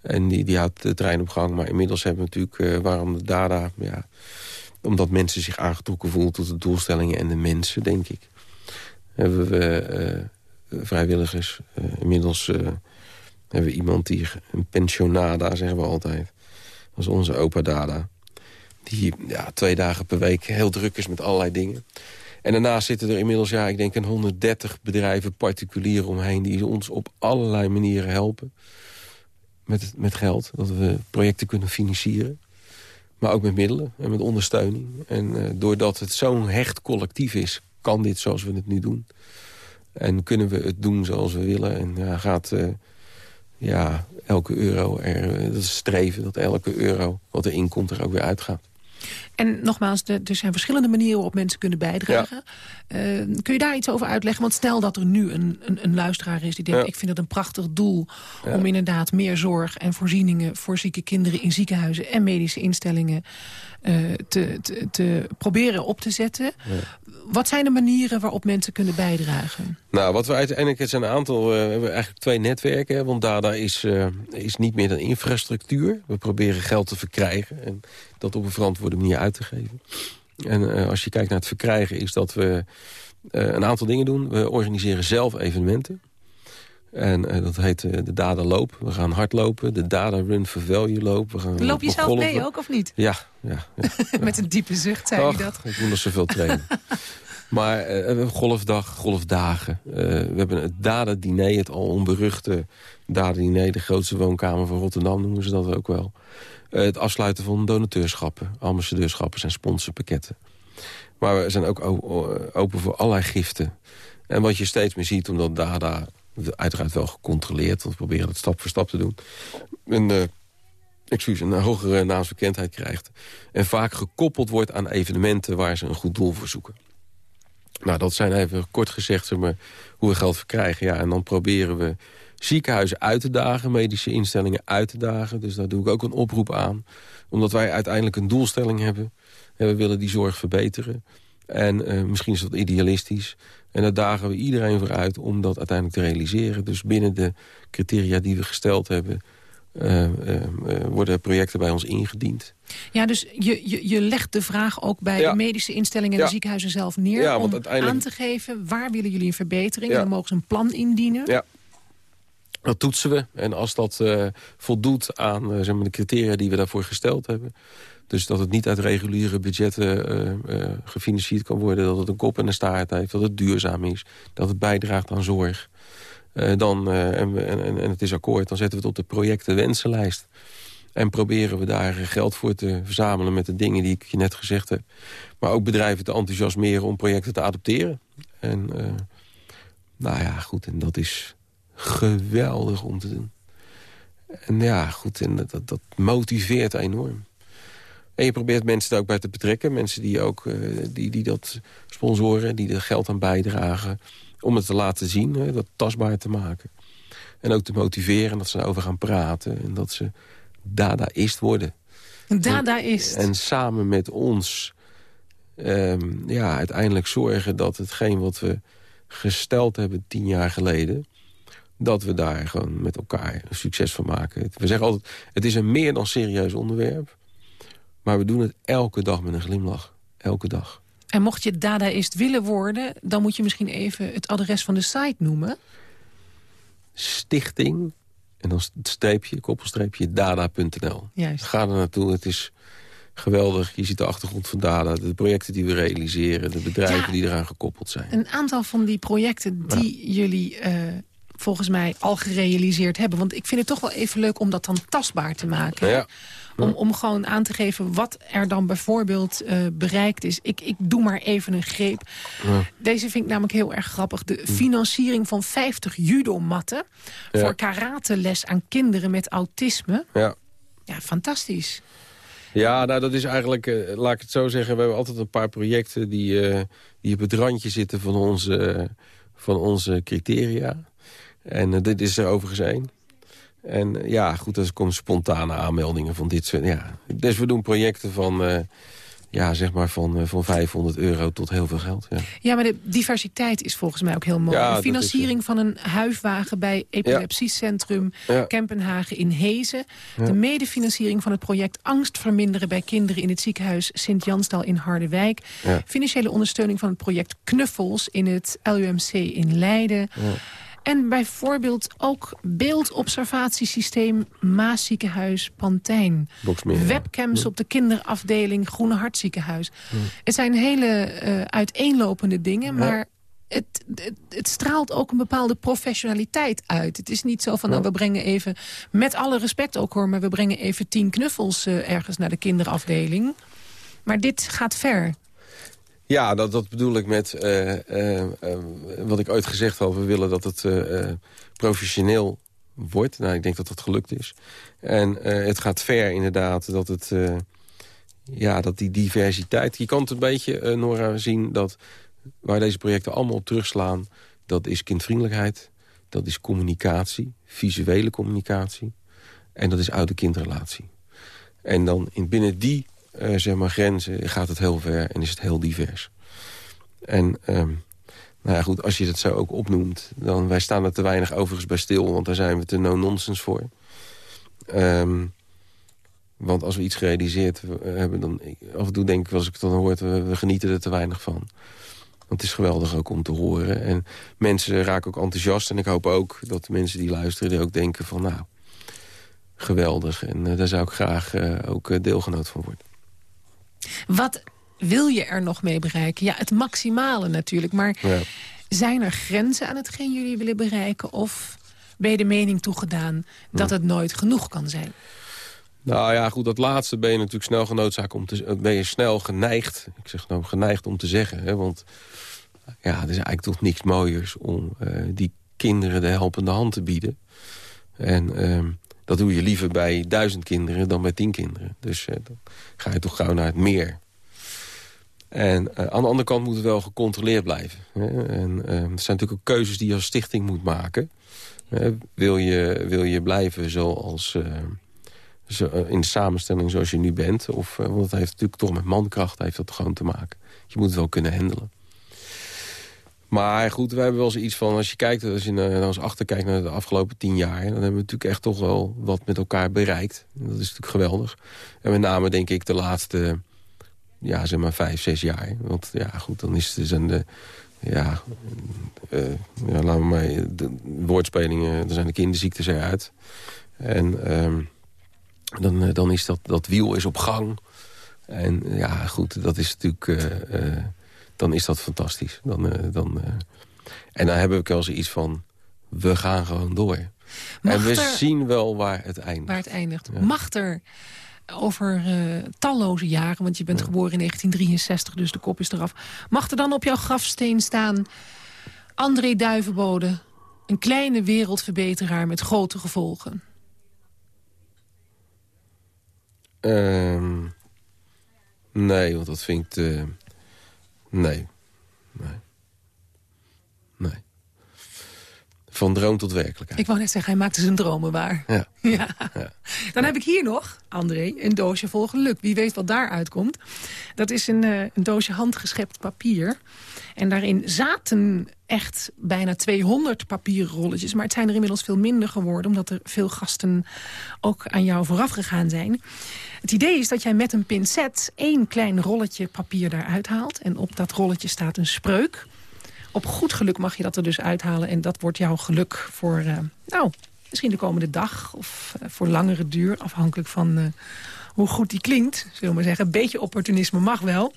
[SPEAKER 5] En die, die houdt de trein op gang. Maar inmiddels hebben we natuurlijk, waarom de dada... Ja, omdat mensen zich aangetrokken voelen tot de doelstellingen en de mensen, denk ik. Hebben we vrijwilligers. Eh, inmiddels eh, hebben we iemand die, een pensionada zeggen we altijd. Dat is onze opa Dada. Die ja, twee dagen per week heel druk is met allerlei dingen. En daarnaast zitten er inmiddels, ja, ik denk een 130 bedrijven particulier omheen... die ons op allerlei manieren helpen. Met, met geld, dat we projecten kunnen financieren. Maar ook met middelen en met ondersteuning. En eh, doordat het zo'n hecht collectief is, kan dit zoals we het nu doen. En kunnen we het doen zoals we willen. En gaat eh, ja, elke euro, er, eh, dat is streven dat elke euro wat erin komt er ook weer uitgaat.
[SPEAKER 4] En nogmaals, de- er zijn verschillende manieren waarop mensen kunnen bijdragen. Eh, kun je daar iets over uitleggen? Want stel dat er nu een, een, een luisteraar is die denkt...
[SPEAKER 5] Ja.
[SPEAKER 4] ik vind het een prachtig doel
[SPEAKER 5] Ja.
[SPEAKER 4] om inderdaad meer zorg en voorzieningen... voor zieke kinderen in ziekenhuizen en medische instellingen... eh, te, te, te proberen op te zetten. Wat zijn de manieren waarop mensen kunnen bijdragen?
[SPEAKER 5] Nou, wat we uiteindelijk, het zijn een aantal, eh, we hebben eigenlijk twee netwerken. Want Dada is, is niet meer een infrastructuur. We proberen geld te verkrijgen en dat op een verantwoorde manier uit te geven. En eh, als je kijkt naar het verkrijgen is dat we eh, een aantal dingen doen. We organiseren zelf evenementen. En eh, dat heet eh, de Dada Loop. We gaan hardlopen, de Dada Run for Value loop. We gaan
[SPEAKER 4] Loop je zelf mee ook of niet?
[SPEAKER 5] Ja, ja, ja.
[SPEAKER 4] Met een diepe zucht zei hij dat.
[SPEAKER 5] Ik moet nog zoveel trainen. maar eh, we hebben golfdag, golfdagen. We hebben het Dada-diner, het al onberuchte Dada-diner. De grootste woonkamer van Rotterdam noemen ze dat ook wel. Eh, het afsluiten van donateurschappen, ambassadeurschappen en sponsorpakketten. Maar we zijn ook open voor allerlei giften. En wat je steeds meer ziet, omdat DADA uiteraard wel gecontroleerd... want we proberen dat stap voor stap te doen... een, excuus, een hogere naamsbekendheid krijgt. En vaak gekoppeld wordt aan evenementen waar ze een goed doel voor zoeken. Nou, dat zijn even kort gezegd zeg maar, hoe we geld verkrijgen. Ja, en dan proberen we ziekenhuizen uit te dagen, medische instellingen uit te dagen. Dus daar doe ik ook een oproep aan. Omdat wij uiteindelijk een doelstelling hebben. En we willen die zorg verbeteren. En eh, misschien is dat idealistisch. En daar dagen we iedereen voor uit om dat uiteindelijk te realiseren. Dus binnen de criteria die we gesteld hebben... eh, eh, worden projecten bij ons ingediend.
[SPEAKER 4] Ja, dus je, je, je legt de vraag ook bij
[SPEAKER 5] Ja.
[SPEAKER 4] de medische instellingen en
[SPEAKER 5] Ja.
[SPEAKER 4] de ziekenhuizen zelf neer...
[SPEAKER 5] Ja,
[SPEAKER 4] om
[SPEAKER 5] uiteindelijk-
[SPEAKER 4] aan te geven waar willen jullie een verbetering. En dan mogen ze een plan indienen.
[SPEAKER 5] Ja. Dat toetsen we. En als dat eh, voldoet aan eh, zeg maar de criteria die we daarvoor gesteld hebben... dus dat het niet uit reguliere budgetten eh, gefinancierd kan worden... dat het een kop en een staart heeft, dat het duurzaam is... dat het bijdraagt aan zorg... dan, en, en, en, het is akkoord, dan zetten we het op de projectenwensenlijst. En proberen we daar geld voor te verzamelen met de dingen die ik je net gezegd heb. Maar ook bedrijven te enthousiasmeren om projecten te adopteren. En nou ja, goed, en dat is geweldig om te doen. En ja, goed, en dat, dat, dat motiveert enorm. En je probeert mensen daar ook bij te betrekken. Mensen die, ook, eh, die, die dat sponsoren, die er geld aan bijdragen. Om het te laten zien, hè, dat tastbaar te maken. En ook te motiveren dat ze erover gaan praten. En dat ze dadaïst worden.
[SPEAKER 4] Een Dada is.
[SPEAKER 5] En samen met ons ehm, ja, uiteindelijk zorgen dat hetgeen wat we gesteld hebben tien jaar geleden... dat we daar gewoon met elkaar een succes van maken. We zeggen altijd, het is een meer dan serieus onderwerp... maar we doen het elke dag met een glimlach. Elke dag.
[SPEAKER 4] En mocht je Dadaïst willen worden... dan moet je misschien even het adres van de site noemen.
[SPEAKER 5] Stichting, en dan streepje, koppelstreepje, dada.nl.
[SPEAKER 4] Juist.
[SPEAKER 5] Ga er naartoe, het is geweldig. Je ziet de achtergrond van Dada, de projecten die we realiseren... de bedrijven
[SPEAKER 4] Ja.
[SPEAKER 5] die eraan gekoppeld zijn.
[SPEAKER 4] Een aantal van die projecten die jullie eh, volgens mij al gerealiseerd hebben. Want ik vind het toch wel even leuk om dat dan tastbaar te maken.
[SPEAKER 5] Ja.
[SPEAKER 4] Om, om gewoon aan te geven wat er dan bijvoorbeeld eh, bereikt is. Ik, ik doe maar even een greep. Deze vind ik namelijk heel erg grappig. De financiering van 50 judomatten...
[SPEAKER 5] Ja.
[SPEAKER 4] voor karateles aan kinderen met autisme.
[SPEAKER 5] Ja.
[SPEAKER 4] Ja, fantastisch.
[SPEAKER 5] Ja, nou, dat is eigenlijk, eh, laat ik het zo zeggen... we hebben altijd een paar projecten die, eh, die op het randje zitten van onze, van onze criteria. En eh, dit is er overigens één. En eh, ja, goed, er komen spontane aanmeldingen van dit soort... Ja. Dus we doen projecten van, eh, ja, zeg maar van, van 500 euro tot heel veel geld. Ja.
[SPEAKER 4] Ja, maar de diversiteit is volgens mij ook heel mooi.
[SPEAKER 5] Ja,
[SPEAKER 4] de financiering van een huiswagen bij Epilepsiecentrum. Kempenhagen in Hezen. De medefinanciering van het project Angst verminderen bij kinderen in het ziekenhuis Sint-Jansdal in Harderwijk. Financiële ondersteuning van het project Knuffels in het LUMC in Leiden. En bijvoorbeeld ook beeldobservatiesysteem Maasziekenhuis Pantijn.
[SPEAKER 5] Ja.
[SPEAKER 4] Webcams op de kinderafdeling Groene Hartziekenhuis. Het zijn hele eh, uiteenlopende dingen, maar het, het, het straalt ook een bepaalde professionaliteit uit. Het is niet zo van, nou, we brengen even, met alle respect ook hoor... maar we brengen even tien knuffels eh, ergens naar de kinderafdeling. Maar dit gaat ver.
[SPEAKER 5] Ja, dat, dat bedoel ik met eh, eh, eh, wat ik ooit gezegd had. We willen dat het professioneel wordt. Nou, ik denk dat dat gelukt is. En het gaat ver inderdaad dat het... ja, dat die diversiteit... Je kan het een beetje, Nora, zien dat waar deze projecten allemaal op terugslaan... dat is kindvriendelijkheid, dat is communicatie, visuele communicatie... en dat is oude-kindrelatie. En dan in, binnen die zeg maar, grenzen gaat het heel ver en is het heel divers. En ehm, nou ja, goed, als je dat zo ook opnoemt... dan wij staan er te weinig overigens bij stil... want daar zijn we te no-nonsense voor. Ehm, want als we iets gerealiseerd hebben... dan af en toe denk ik, als ik het dan hoor... we, genieten er te weinig van. Want het is geweldig ook om te horen. En mensen raken ook enthousiast. En ik hoop ook dat de mensen die luisteren... die ook denken van, nou, geweldig. En eh, daar zou ik graag eh, ook eh, deelgenoot van worden.
[SPEAKER 4] Wat wil je er nog mee bereiken? Ja, het maximale natuurlijk, maar
[SPEAKER 5] Ja.
[SPEAKER 4] zijn er grenzen aan hetgeen jullie willen bereiken? Of ben je de mening toegedaan dat het nooit genoeg kan zijn?
[SPEAKER 5] Nou ja, goed, dat laatste ben je natuurlijk snel genoodzaakt om te... ben je snel geneigd, ik zeg nou geneigd om te zeggen. Hè, want ja, er is eigenlijk toch niks mooiers om uh, die kinderen de helpende hand te bieden. En uh, dat doe je liever bij duizend kinderen dan bij tien kinderen. Dus uh, dan ga je toch gauw naar het meer. En uh, aan de andere kant moet het wel gecontroleerd blijven. Hè? En, uh, er zijn natuurlijk ook keuzes die je als stichting moet maken. wil, je, wil je blijven zoals zo, in de samenstelling zoals je nu bent? Of, want het heeft natuurlijk toch met mankracht heeft dat gewoon te maken. Je moet het wel kunnen handelen. Maar goed, we hebben wel zoiets van... als je kijkt, als je naar ons achterkijkt naar de afgelopen tien jaar... dan hebben we natuurlijk echt toch wel wat met elkaar bereikt. Dat is natuurlijk geweldig. En met name denk ik de laatste, ja, zeg maar vijf, zes jaar. Want ja, goed, dan is het zijn de... Ja, uh, ja laten we maar... De woordspelingen, dan zijn de kinderziektes eruit. En um, dan, dan is dat, dat wiel is op gang. En ja, goed, dat is natuurlijk... Uh, dan is dat fantastisch. Dan, uh, dan, uh, en dan hebben we wel zoiets van, we gaan gewoon door.
[SPEAKER 4] Mag
[SPEAKER 5] en we
[SPEAKER 4] er,
[SPEAKER 5] zien wel waar het eindigt.
[SPEAKER 4] Waar het eindigt. Ja. Mag er over uh, talloze jaren, want je bent ja. geboren in 1963, dus de kop is eraf. Mag er dan op jouw grafsteen staan... André Duivenbode, een kleine wereldverbeteraar met grote gevolgen?
[SPEAKER 5] Um, nee, want dat vind ik... Nee. Nee. Van droom tot werkelijkheid.
[SPEAKER 4] Ik wou net zeggen, hij maakte zijn dromen waar.
[SPEAKER 5] Ja.
[SPEAKER 4] ja. ja. Dan heb ik hier nog, André, een doosje vol geluk. Wie weet wat daaruit komt. Dat is een, uh, een doosje handgeschept papier. En daarin zaten echt bijna 200 papierrolletjes. Maar het zijn er inmiddels veel minder geworden... omdat er veel gasten ook aan jou vooraf gegaan zijn. Het idee is dat jij met een pincet één klein rolletje papier daaruit haalt. En op dat rolletje staat een spreuk. Op goed geluk mag je dat er dus uithalen. En dat wordt jouw geluk voor, uh, nou, misschien de komende dag... of uh, voor langere duur, afhankelijk van... Uh, hoe goed die klinkt, zullen we maar zeggen. Een beetje opportunisme mag wel.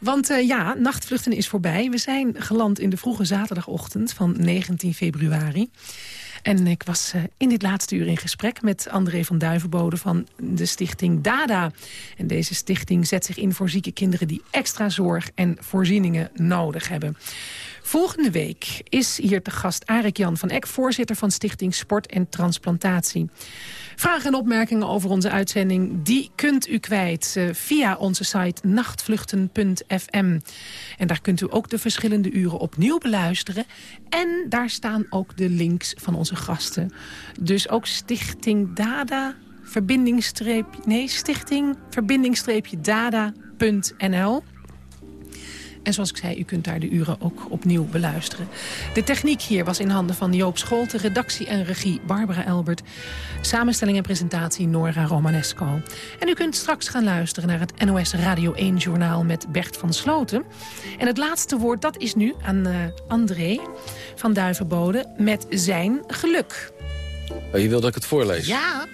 [SPEAKER 4] Want ja, nachtvluchten is voorbij. We zijn geland in de vroege zaterdagochtend van 19 februari. En ik was in dit laatste uur in gesprek met André van Duivenbode van de stichting DADA. En deze stichting zet zich in voor zieke kinderen die extra zorg en voorzieningen nodig hebben. Volgende week is hier te gast Arik Jan van Eck, voorzitter van Stichting Sport en Transplantatie. Vragen en opmerkingen over onze uitzending, die kunt u kwijt uh, via onze site nachtvluchten.fm. En daar kunt u ook de verschillende uren opnieuw beluisteren. En daar staan ook de links van onze gasten. Dus ook Stichting Dada, verbindingstreep, nee, Stichting verbindingstreepje dada.nl. En zoals ik zei, u kunt daar de uren ook opnieuw beluisteren. De techniek hier was in handen van Joop Scholte, redactie en regie Barbara Elbert. Samenstelling en presentatie Nora Romanesco. En u kunt straks gaan luisteren naar het NOS Radio 1-journaal met Bert van Sloten. En het laatste woord, dat is nu aan uh, André van Duivenbode met zijn geluk.
[SPEAKER 5] Oh, je wil dat ik het voorlees?
[SPEAKER 4] Ja.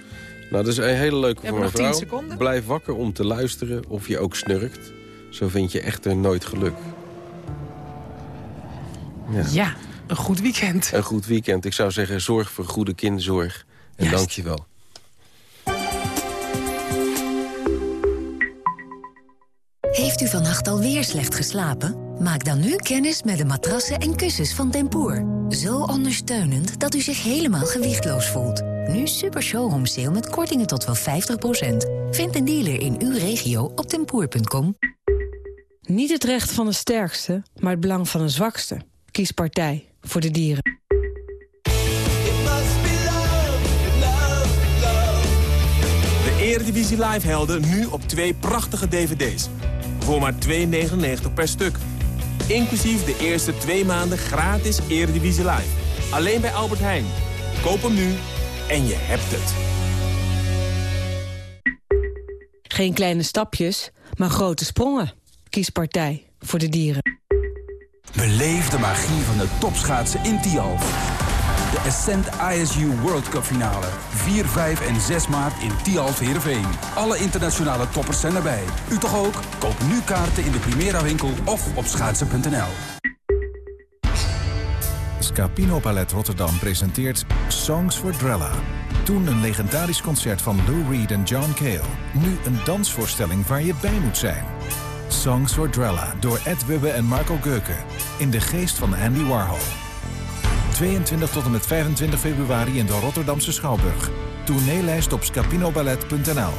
[SPEAKER 5] Nou, dat is een hele leuke voor mevrouw.
[SPEAKER 4] seconden.
[SPEAKER 5] Blijf wakker om te luisteren of je ook snurkt. Zo vind je echter nooit geluk.
[SPEAKER 4] Ja. ja, een goed weekend.
[SPEAKER 5] Een goed weekend. Ik zou zeggen, zorg voor goede kinderzorg. En
[SPEAKER 4] Juist.
[SPEAKER 5] dank je wel.
[SPEAKER 10] Heeft u vannacht alweer slecht geslapen? Maak dan nu kennis met de matrassen en kussens van Tempoor. Zo ondersteunend dat u zich helemaal gewichtloos voelt. Nu super showroom sale met kortingen tot wel 50%. Vind een dealer in uw regio op tempoor.com.
[SPEAKER 11] Niet het recht van de sterkste, maar het belang van de zwakste. Kies partij voor de dieren.
[SPEAKER 12] De Eredivisie Live helden nu op twee prachtige dvd's. Voor maar 2,99 per stuk. Inclusief de eerste twee maanden gratis Eredivisie Live. Alleen bij Albert Heijn. Koop hem nu en je hebt het.
[SPEAKER 11] Geen kleine stapjes, maar grote sprongen. Kies partij voor de dieren.
[SPEAKER 13] Beleef de magie van de topschaatsen in Tialf. De Ascent ISU World Cup finale. 4, 5 en 6 maart in Tialf Heerenveen. Alle internationale toppers zijn erbij. U toch ook? Koop nu kaarten in de Primera winkel of op schaatsen.nl.
[SPEAKER 14] Scapino Palet Rotterdam presenteert Songs for Drella. Toen een legendarisch concert van Lou Reed en John Cale. Nu een dansvoorstelling waar je bij moet zijn. Songs for Drella door Ed Wubbe en Marco Geuken. In de geest van Andy Warhol. 22 tot en met 25 februari in de Rotterdamse Schouwburg. Tourneelijst op scapinoballet.nl